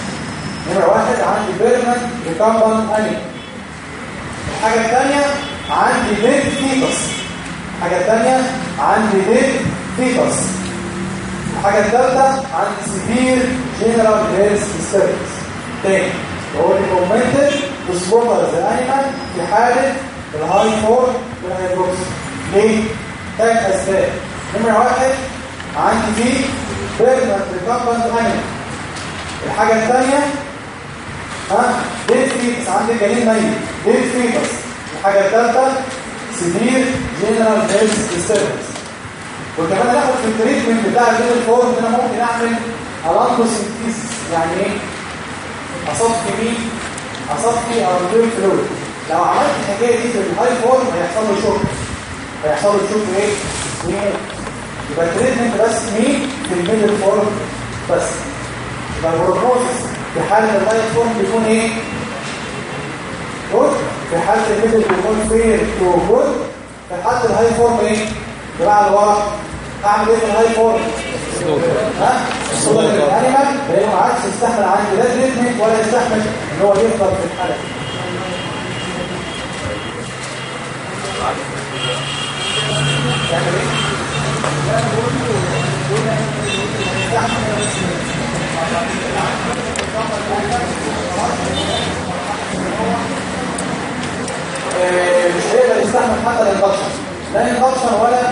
نمره واحد عندي permanent recumbent animal الحاجة الثانية عندي dead fetus الحاجة الثانية عندي dead fetus الحاجة الثالثه عندي severe general health disturbance تاني هو recommended to slaughter the animal في حالة ال high form وال hydrops ليه؟ ثلاث أسباب. نمرة واحد عندي فيه permanent recumbent animal الحاجة الثانية ها dead fetus عندي جنين ميت. dead fetus الحاجة الثالثه severe general health disturbance وكمان هناخد في ال treatment بتاع ال dead form إن أنا ممكن أعمل ال allantocentesis يعني إيه؟ أصفي مين أصفي allantoid fluid لو عملت الحكاية دي في ال high form هيحصل له shock هيحصل له shock إيه؟ يبقى ال treatment بس مين في ال middle form بس. يبقى ال prognosis في حالة ال high form بيكون إيه؟ good في حالة ال middle بيكون fair to good في حالة ال high form إيه؟ جماعة اللي ورا اعمل إيه في ال high form ها؟ slaughter ال animal لأنه ما عادش يستحمل عندي لا treatment ولا يستحمل إن هو يفضل في الحاله مش هيقدر يستحمل حتى الانفكشن لا انفكشن ولا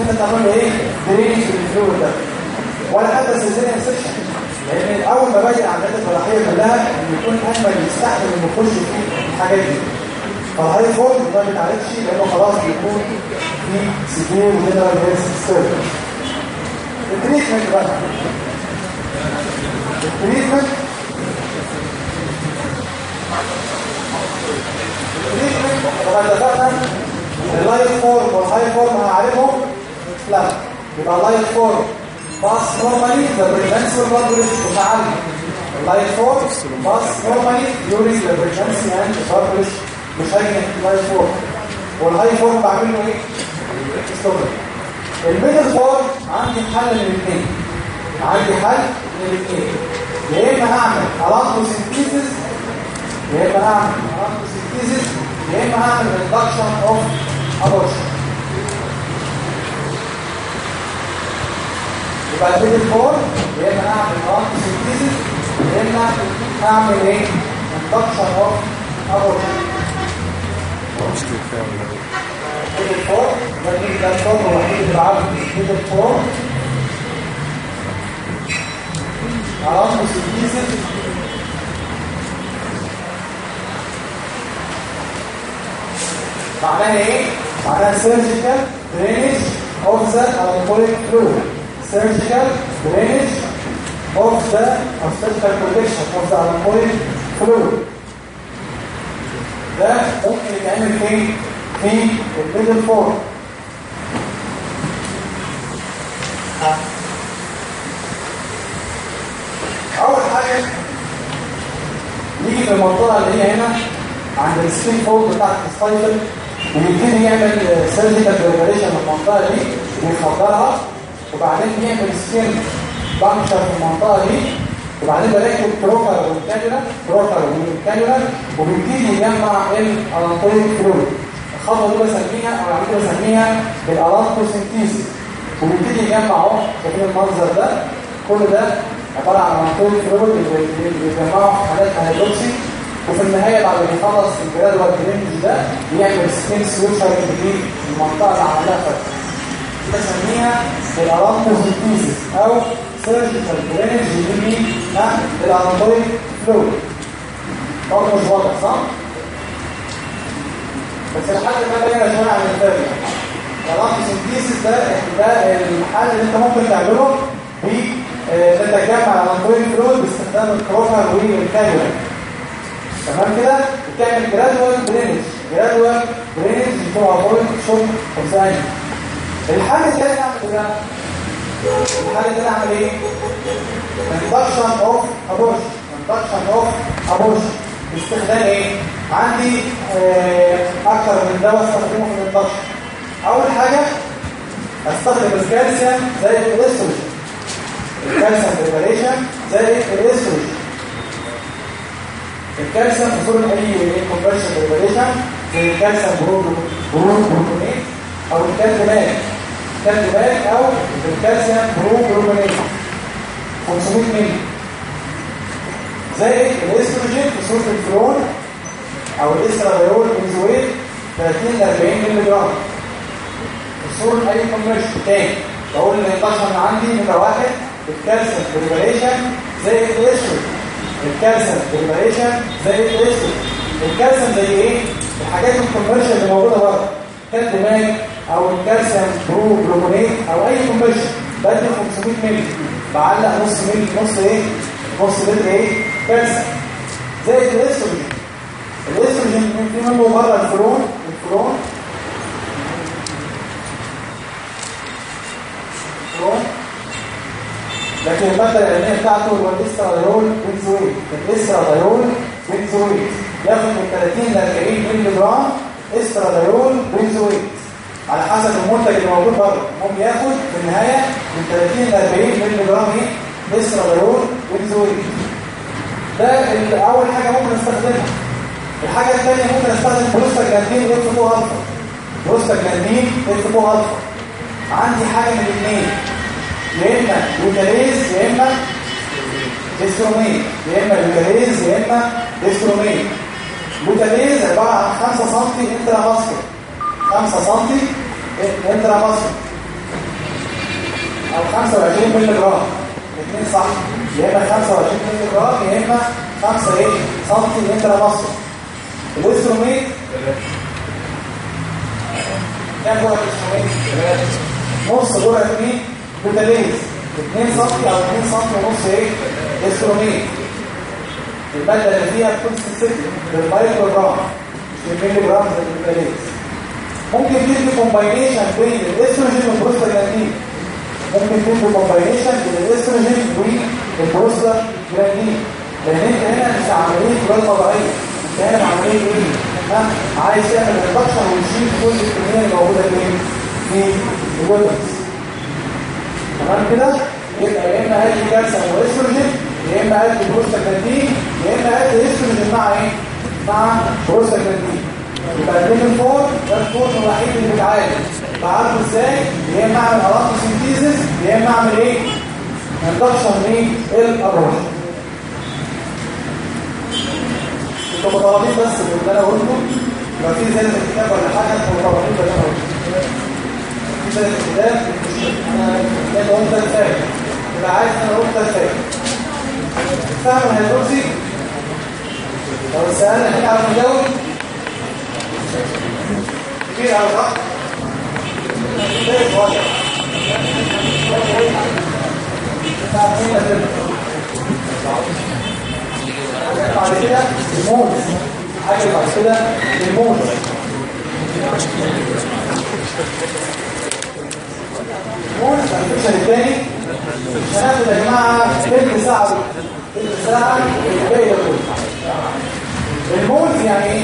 انت تعمل إيه؟ درينج في الفلويد ده. ولا حتى سيزيريان سيكشن لأن أول ما باجي العمليات الجراحيه كلها ان يكون أجمل يستحمل إنه يخش في الحاجات دي. فالهاي فورم ما بيتعالجش لأنه خلاص بيكون في سيفير جنرال هيلث سيرفيس التريتمنت بقى. التريتمنت التريتمنت طبعا اتفقنا اللايف فورم والهاي فورم هنعرفهم لا يبقى اللايف فورم باس نورمالي ذا بريفنسي والبابوليش متعلم اللايف فورم باس نورمالي during the pregnancy and the babolish مش هيجي اللايف فورم والهاي فورم بعمل له إيه؟ ستوبر الميدل فورم عندي حل من الاثنين عندي حل من الاثنين يا اما هعمل allantocentesis يا اما هعمل allantocentesis يا اما هعمل induction of abortion يبقى ال middle form يا اما هعمل allantocentesis يا اما هعمل إيه؟ induction of فورم الانتوسينثيسيس معناها إيه؟ معناها surgical drainage of the alcoholic fluid surgical drainage of the or surgical protection of the alcoholic fluid. ده ممكن يتعمل فين؟ في ال middle form أول حاجة نيجي في المنطقة اللي هي هنا عند ال skin fold بتاعت ال stifle ويبتدي يعمل surgical preparation للمنطقه دي ويخدرها وبعدين يعمل skin puncture في المنطقة دي وبعدين بركب trocar وال cannula trocar وال cannula وبيبتدي يجمع ال allantoid fluid. الخطوة دي بسميها أو العملية بسميها ال allantocentesis وبيبتدي يجمع أهو شايفين المنظر ده. كل ده عبارة عن ال allantoid fluid اللي بيجمعوا في حالات hydrops وفي النهاية بعد ما يخلص ال gradual drainage ده يعمل skin suture جديد في المنطقة اللي عملها فتح بسميها ال allantocentesis أو سيرجيكال برانش دي ها الارامبويد فلويد طب مش واضح صح؟ بس لحد ما بينا شوية عن الترجمه الارامبوزيتيزس ده ده الحل اللي أنت ممكن تعمله بتتجمع آه، الارامبويد فلويد باستخدام الكروفر والكاميرا تمام كده؟ بتعمل جرادوال برينج جرادوال برينج بتوع بوينت شوك 5 الحاجة الثانية أعمل إيه؟ الحاجة الثانية أعمل إيه؟ induction of abortion induction of abortion باستخدام إيه؟ عندي أكثر من دواء استخدمه في ال induction أول حاجة استخدم الكالسيوم with ال estrogen ال calcium preparation with ال estrogen الكالسيوم في بصورة أي كونفرشن بريباريشن زي الكالسيوم بروتونيت أو الكالسيوم الكالدماج الكالدماج أو الكالسيوم بروبروبونيت 500 مللي. زي الإستروجين في صورة الفرون أو الاستراديول بنزويت 30 ل 40 مللي جرام. الصورة أي كونفرشن تاني. بقول البشر من عندي نمرة واحد الكالسيوم بريباريشن زي الإستروجين. الكالسيوم بريباريشن زي الإستروجين. الكالسيوم زي إيه؟ الحاجات الكونفرشن اللي موجودة بره. كالدماج أو الكالسيوم برو جلوكونيت أو أي كونفرشن بدي 500 مللي. بعلق نص مللي. نص إيه؟ نص لتر إيه؟ كالسيوم زي الاستروجين الاستروجين في منه بره الفرون. الفرون. الفولون. لكن المادة العلمية بتاعته هو ال estradiol benzoate ال estradiol benzoate ياخد من 30 ل 40 مللي جرام estradiol benzoate على حسب المنتج اللي موجود بره. ممكن ياخد في النهاية من 30 ل 40 مللي جرام إيه؟ estradiol benzoate ده أول حاجة ممكن أستخدمها. الحاجة الثانية ممكن أستخدم prostaglandin F 2 الفا prostaglandin F 2 الفا عندي حاجة من الاثنين. يا إما Lutalyse يا إما Estrumate. يا إما Lutalyse يا إما Estrumate. Lutalyse عبارة عن 5 سم intramuscular 5 سم intramuscular أو 25 مللي جرام. الاثنين صح. يا إما 25 مللي جرام يا إما 5 إيه سم intramuscular ال Estrumate كام جرعة ال Estrumate نص جرعة مين Lutalyse 2 سم أو 2 سم ونص إيه Estrumate المادة اللي فيها بتكون بالمايكرو جرام. مش بالملي جرام زي ممكن تدي combination بين ال estrogen وال prostaglandin ممكن تدي combination بين ال estrogen وال prostaglandin لأن انت هنا مش عمليه جوال طبيعيه انت هنا عمليه إيه؟ ها؟ عايز تعمل reduction وتشيل كل الكمية اللي موجودة فين؟ في الويبس تمام كده؟ يبقى يا إما هات كالسيوم واستروجين يا إما هات بروستاجلاندين يا إما هات استروجين مع إيه؟ مع بروستاجلاندين يبقى ال level 4 ده ال form الوحيد اللي بيتعالج بعالجه إزاي؟ يا إما أعمل allantocentesis يا إما أعمل إيه؟ induction of abortion أنتوا مطالبين بس باللي أنا قلته؟ لو في زي الكتاب ولا حاجة؟ أنتوا مطالبين باللي أنا قلته. في زي الكتاب أنا قلت الفاهم يبقى عايز أنا قلت الفاهم فاهم الهيدروكسي لو سألنا إحنا على بعد كده الموز حاجة بعد كده الموز الموز الفكشن الثاني هناخد يا جماعة تلت ساعة تلت ساعة الباقي ده كله يعني إيه؟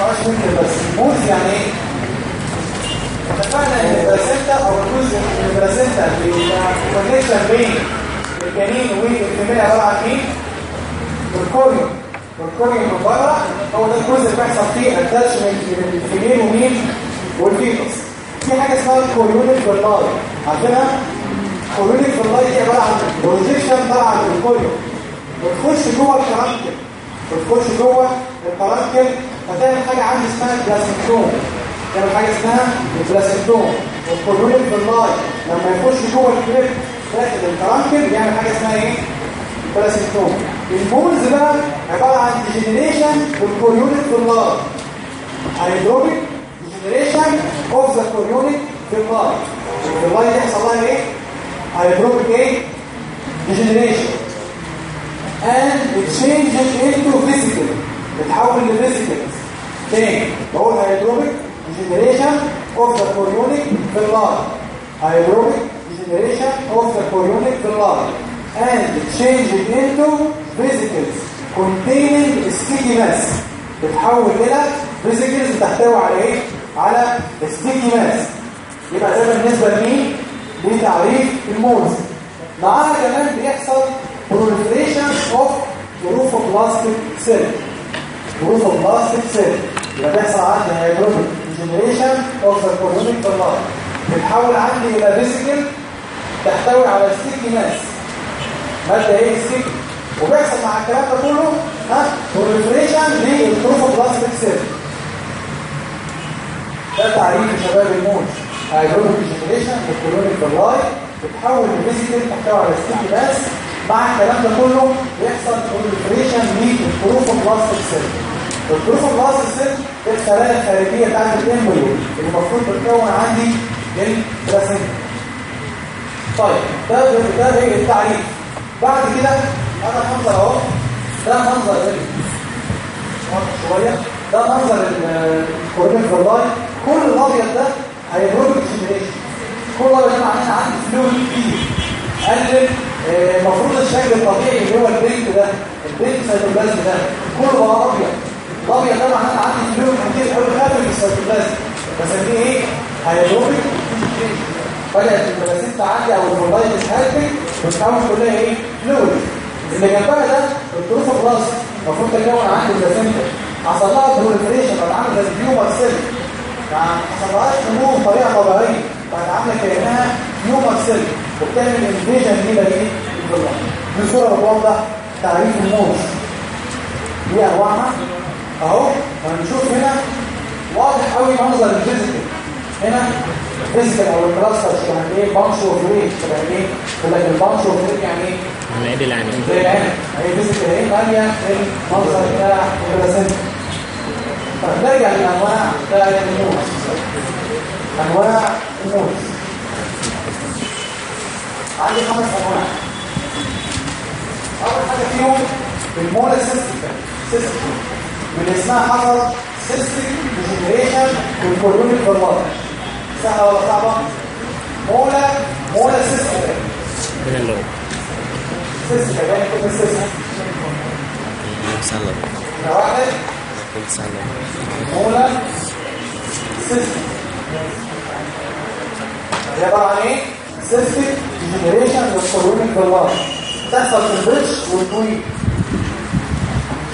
معرفش ممكن بس الموز يعني إيه؟ اتفقنا ان البلاسينتا أو الجزء من البلاسينتا الكونكشن بين الجنين والكمية عبارة عن مين؟ الكوريوم والكوريوم من بره هو ده الجزء اللي بيحصل فيه attachment بين ال female ومين؟ وال fetus في حاجة اسمها ال chorionic villi عارفينها؟ ال chorionic villi دي عبارة عن projection طالعة من الكوريوم بتخش جوه ال caruncle بتخش جوه ال caruncle فتعمل حاجة عندي اسمها ال placentome تعمل حاجة اسمها ال placentome وال chorionic villi لما يخش جوه ال crypt داخل ال caruncle يعمل حاجة اسمها إيه؟ ال placentome ال mole بقى عبارة عن degeneration بال chorionic villi hydropic degeneration of the chorionic villi ال villi دي يحصل لها إيه؟ hydropic إيه؟ degeneration and it changes into vesicle بتحول ل vesicles تاني بقول هيدروبيك degeneration of the chorionic villi hydropic degeneration of the chorionic villi and it changes into vesicles containing sticky mass بتحول إلى vesicles بتحتوي على إيه على ستيكي ماس يبقى ده بالنسبة لمين لتعريف المولز معاها كمان بيحصل proliferation of بلاستيك سيل بلاستيك سيل يبقى بيحصل عندي هيدروجين جنريشن اوف ذا كورونيك بلاي بتحول عندي إلى فيزيكال تحتوي على ستيكي ماس مادة إيه ستيكي وبيحصل مع الكلام ده كله ها؟ Proliferation للبروفوبلاستيك سيل ده تعريف شباب الموت. هيدروجين جنريشن والكورونيك بلاي بتحول ال vesicle تحتوي على sticky mass مع الكلام ده كله بيحصل proliferation لل trophoblastic cell ال trophoblastic cell دي الخلايا الخارجية بتاعت ال embryo اللي المفروض تتكون عندي ال placenta طيب ده ده إيه التعريف. بعد كده هذا منظر أهو. ده منظر شوية. ده منظر ال chorionic villi كل الأبيض ده هيبرد جنريشن كل الأبيض ده معناه عندي فلويد كتير قلل المفروض الشكل الطبيعي اللي هو البريك ده البريك سيتوبلازم ده كله بقى أبيض. الأبيض ده معناه عندي فلويد كتير قوي خارج السيتوبلازم بسميه إيه؟ هيدروبيك بدأت البلاسينتا عندي أو الفولايتس هالبك بتتكون كلها إيه؟ فلويد اللي جنبها ده التروفوبلاست المفروض تكون عندي البلاسينتا حصل لها proliferation بقت عامله زي ال tumor cell ما حصلهاش نمو بطريقة طبيعية. بقت عامله كانها tumor cell وبتعمل invasion ليه إيه دي صوره بتوضح تعريف الموت دي انواعها أهو هنشوف هنا واضح قوي منظر ال vesicle. هنا ال vesicle أو ال cluster يعني إيه؟ bunch of grapes يعني إيه؟ يقول لك ال bunch of grapes يعني إيه؟ العين العين. زي العين. هي فيزيكال؟ إيه ماليه المنظر بتاع البلاسنتا طيب نرجع للأنواع بتاع الموت أنواع عندي خمس انواع أول حاجة فيهم المولا سيستيكا سيستيكا من اسمها حصل سيستيك ديجنريشن والكورونيك فالواتر سهلة ولا صعبة؟ مولا مولا سيستيكا من اللون. سيستيكا يعني كلمة سيستيكا سلم واحد. سلم مولا سيستيك دي عباره عن إيه سيستيك ديجنريشن والكورونيك فالواتر تحصل في البريتش والطويل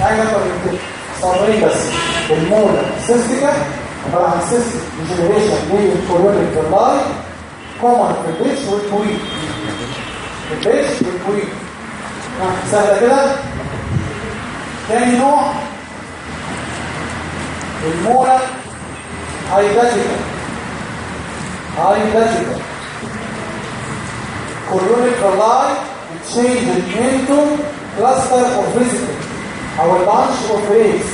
حاجة أكتر من كده صابرين بس المولا سيستيكا عباره عن سيستيك ديجنريشن للكورونيك فالواتر كومن في البريتش والطويل البريتش والطويل ها، سهله كده تاني نوع المولا هايباتيكا هاي لازم كلونيك اللاي تشينج انتو كلاستر اوف فيزيكال أو البانش اوف ريز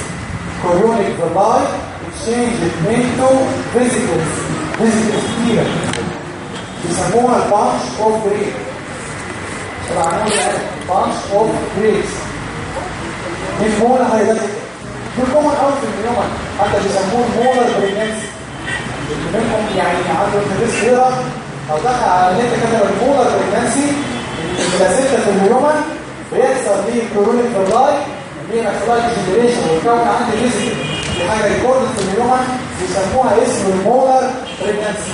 كلونيك اللاي تشينج انتو فيزيكال فيزيكال كتير يسموها البانش اوف ريز العنوان ده البانش اوف ريز دي مولا هاي لازم دي كومن اوت في اليوم حتى بيسموه مولا بريمنسي منهم يعني عنده انترست يقرا أو دخل على النت كتب المولا برينانسي ال placenta في ال human بيحصل ليه chorionic villi ليه myxoid degeneration ويكون عندي vesicle دي حاجة record في ال human بيسموها اسم ال molar pregnancy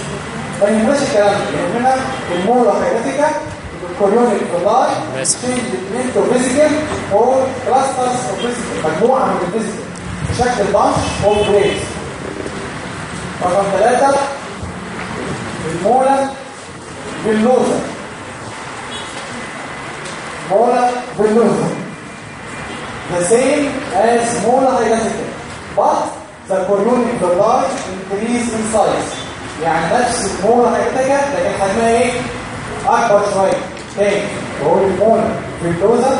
ما يهمناش الكلام ده يهمنا ال mola hydatica ال chorionic villi. change into vesicle or clusters of vesicle مجموعه من ال vesicle بشكل bunch of grapes رقم ثلاثة. ال mola villosa mola villosa the same as mola hydatica but the volume in the large increase in size. يعني نفس ال mola hydatica لكن حجمها إيه؟ أكبر شوية. تاني. بقول ال mola villosa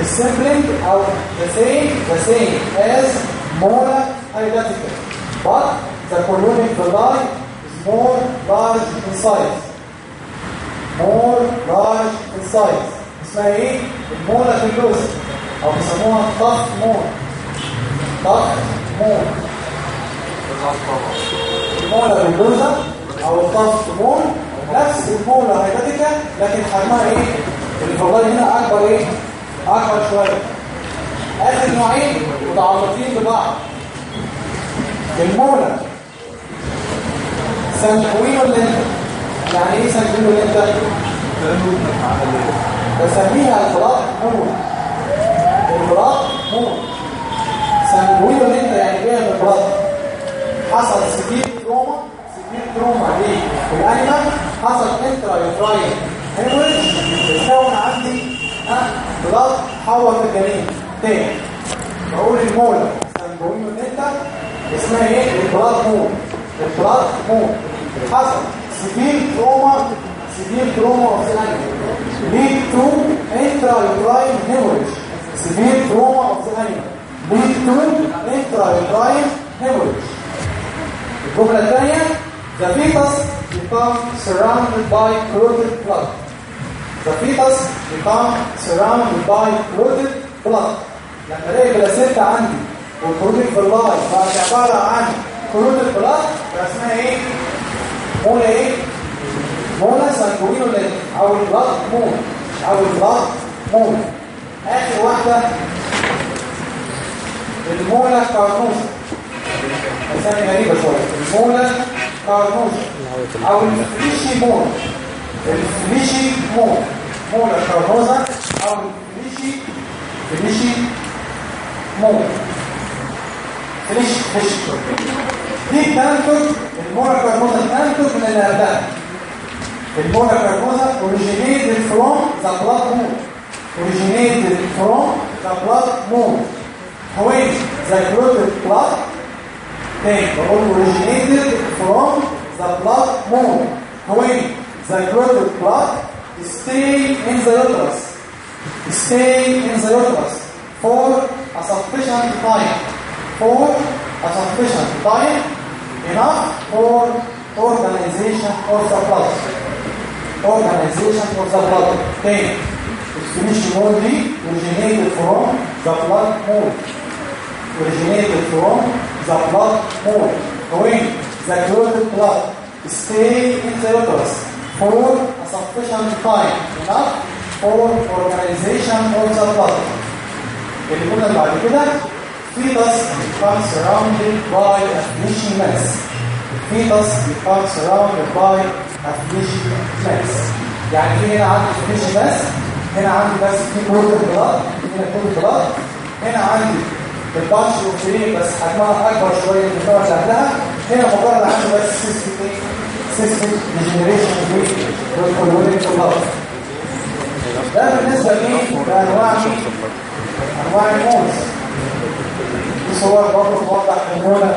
ال resembling أو the same the same as mola hydatica but the chorionic villi is more large in size. more large in size. اسمها إيه؟ ال mola villosa أو بيسموها tuft mole tuft mole ال mola villosa أو ال tuft mole نفس ال mola hydatica لكن حجمها إيه؟ ال villi هنا اكبر إيه؟ اكبر شوية اخر نوعين متعلقين ببعض ال mola sanguinolenta يعني إيه sanguinolenta؟ بسميها ال blood mole ال blood mole sanguinolenta يعني جاية من ال blood حصل severe trauma severe trauma ليه؟ ال animal حصل intra uterine hemorrhage بتكون عندي ها؟ blood حول في الجنين. تاني. بقول ال mola sanguinolenta اسمها إيه؟ ال blood mole ال blood mole حصل severe trauma severe trauma lead to intra uterine hemorrhage severe trauma lead to intra uterine hemorrhage الجملة الثانية The fetus becomes surrounded by clotted blood. The fetus becomes surrounded by clotted blood. لما ألاقي placenta عندي و clotted blood بقى عبارة عن clotted blood اسمها إيه؟ mola إيه؟ mola sanguinolenta أو ال blood mole. أو ال blood mole. آخر واحدة. المولا كارنوسا اسامي غريبة شوية. المولا كارنوسا أو الفليشي مون. الفليشي مون. مولا كارنوسا. أو الفليشي فليشي مون. فليش فليش دي تنتج المولا كارنوسا تنتج من الأردان المولا كارنوسا originated from the blood moon originated from the blood moon when the clotted blood تاني بقول originated from the blood moon when the clotted blood stay in the uterus stay in the uterus for a sufficient time for a sufficient time enough for organization of the blood organization of the blood تاني الفينيش مول دي originated from the blood moon originated from the blood moon when the clotted blood stay in the uterus for a sufficient time enough for organization of the blood اللي قلنا بعد كده fetus becomes surrounded by a fleshy mass. Fetus becomes surrounded by a fleshy mass. يعني في هنا عندي fleshy mass هنا عندي بس في clotted blood هنا clotted blood هنا عندي ال bunch of grapes بس حجمها أكبر شوية من النوع اللي هنا مجرد عندي بس cystic cystic degeneration وال chorionic villi ده بالنسبة لأنواع أنواع ال moles دي صور برضه توضح ال mola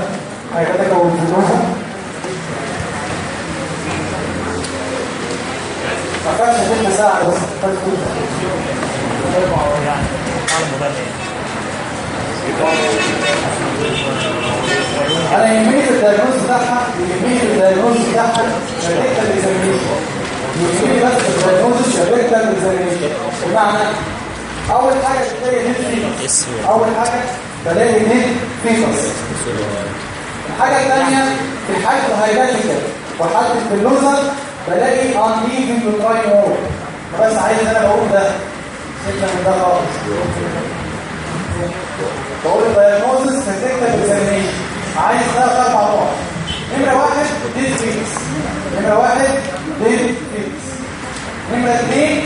hydatica ووجودها ما كانش تلت ساعة بس. أنا يهمني في ال diagnosis بتاعها يهمني في ال diagnosis بتاعها ال rectal examination يهمني بس في ال diagnosis ال rectal examination بمعنى أول حاجة بتلاقي fetus أول حاجة بلاقي dead fetus الحاجة الثانية في حاله ال hydatica وحالة ال villosa بلاقي ان uneven uterine wall بس عايز أنا بقول ده. سيبنا من ده خالص. بقول ال diagnosis في ال rectal examination عايز ثلاث أربع نقط. نمرة واحد dead fetus نمرة واحد dead fetus نمرة اثنين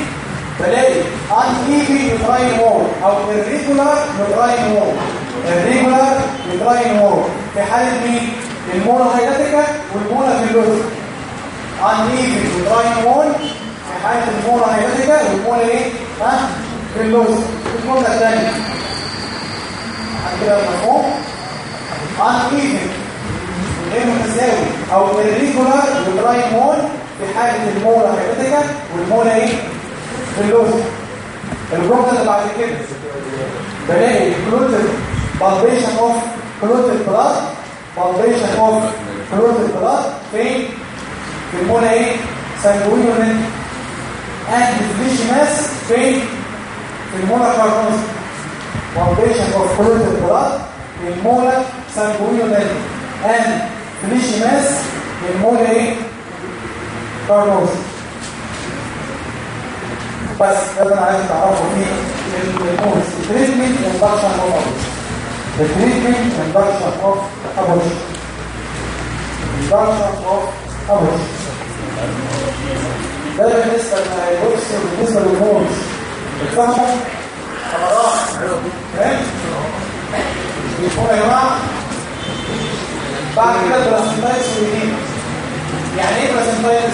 بلاقي uneven uterine wall أو irregular uterine wall irregular uterine wall في حالة مين؟ ال mola hydatica وال mola villosa uneven uterine wall في حالة ال mola hydatica وال mola إيه؟ ها؟ villosa الجملة الثانية كده مفهوم؟ uneven غير متساوي. أو irregular uterine wall في حالة ال mola hydatica وال mola إيه؟ villosa الجملة اللي بعد كده. بلاقي clotted of clotted blood palpation of clotted blood فين في ال mola إيه and fleshy mass فين في ال mola carnosa palpation of clotted blood في ال mola and fleshy mass في ال mola إيه carnosa بس ده أنا عايز تعرفه فيه ال course ال treatment induction of ال treatment induction of abortion induction of abortion ده بالنسبة لل hydrops وبالنسبة لل moles الفهمة ثمرات فاهم؟ يكون يا جماعة بعد كده placentitis وبعدين يعني إيه placentitis؟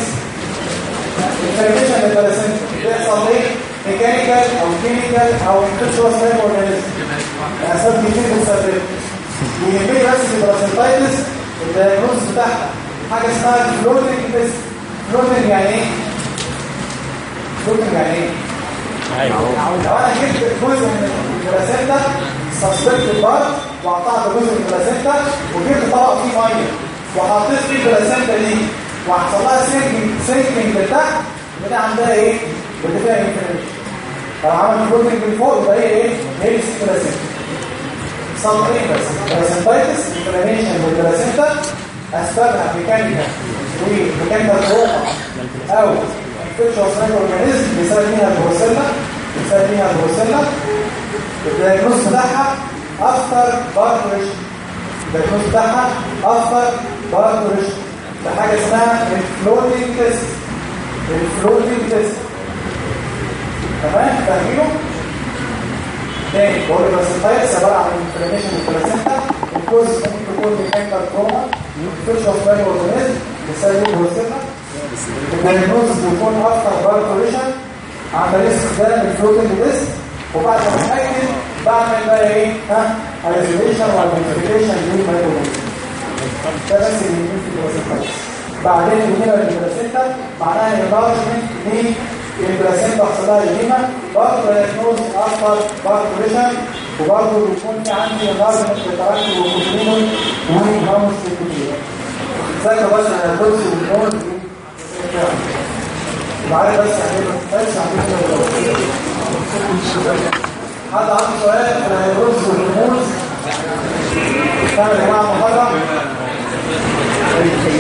inflammation لل placenta بيحصل إيه؟ mechanical أو chemical أو infectious type organism اسباب كتير بتسبب ويهمني بس في ال placentitis ال diagnosis بتاعها حاجة اسمها floating test floating يعني إيه؟ floating يعني إيه؟ أيوه لو أنا جبت جزء من ال placenta ال suspected part وقطعت جزء من ال placenta وجبت طبق فيه ميه وحطيت فيه ال placenta دي وحصل لها sinking sinking لتحت يبقى عندها إيه؟ فيها inflammation لو عملت floating من فوق يبقى هي إيه؟ هي ال placenta صنعين بس؟ placentitis inflammation لل placenta اسبابها mechanical و mechanical trauma أو infectious organism بيسبب منها البروسيلا بيسبب منها ال Brucella ال diagnosis بتاعها after parturition ال diagnosis بتاعها after parturition ده حاجة اسمها ال floating test. ال floating test. تمام؟ فاهمينه؟ تاني. بقول ال placentitis عبارة عن inflammation ال placenta ال cause ممكن تكون mechanical trauma infectious organism بيسبب ال Brucella ال diagnosis بيكون after parturition عن طريق استخدام ال floating test وبعد ما اتاكد بعمل بقى إيه ها isolation و identification للميكروب ده بس اللي يكون في البلاسنتا بعدين الهيما للبلاسنتا معناها انلارجمنت للبلاسنتا حصل لها الهيما برضه دايجنوز افتر بارتريشن وبرضه بيكون في عندي انلارجمنت للتراكم والكوتينول وهاموس الكوتينول ازيك يا باشا أنا الدوز والنون وبعدين بس هعمله بس هعمله حد عنده سؤال في الهيدروز والهرمونز كان يا جماعة محرم Yeah.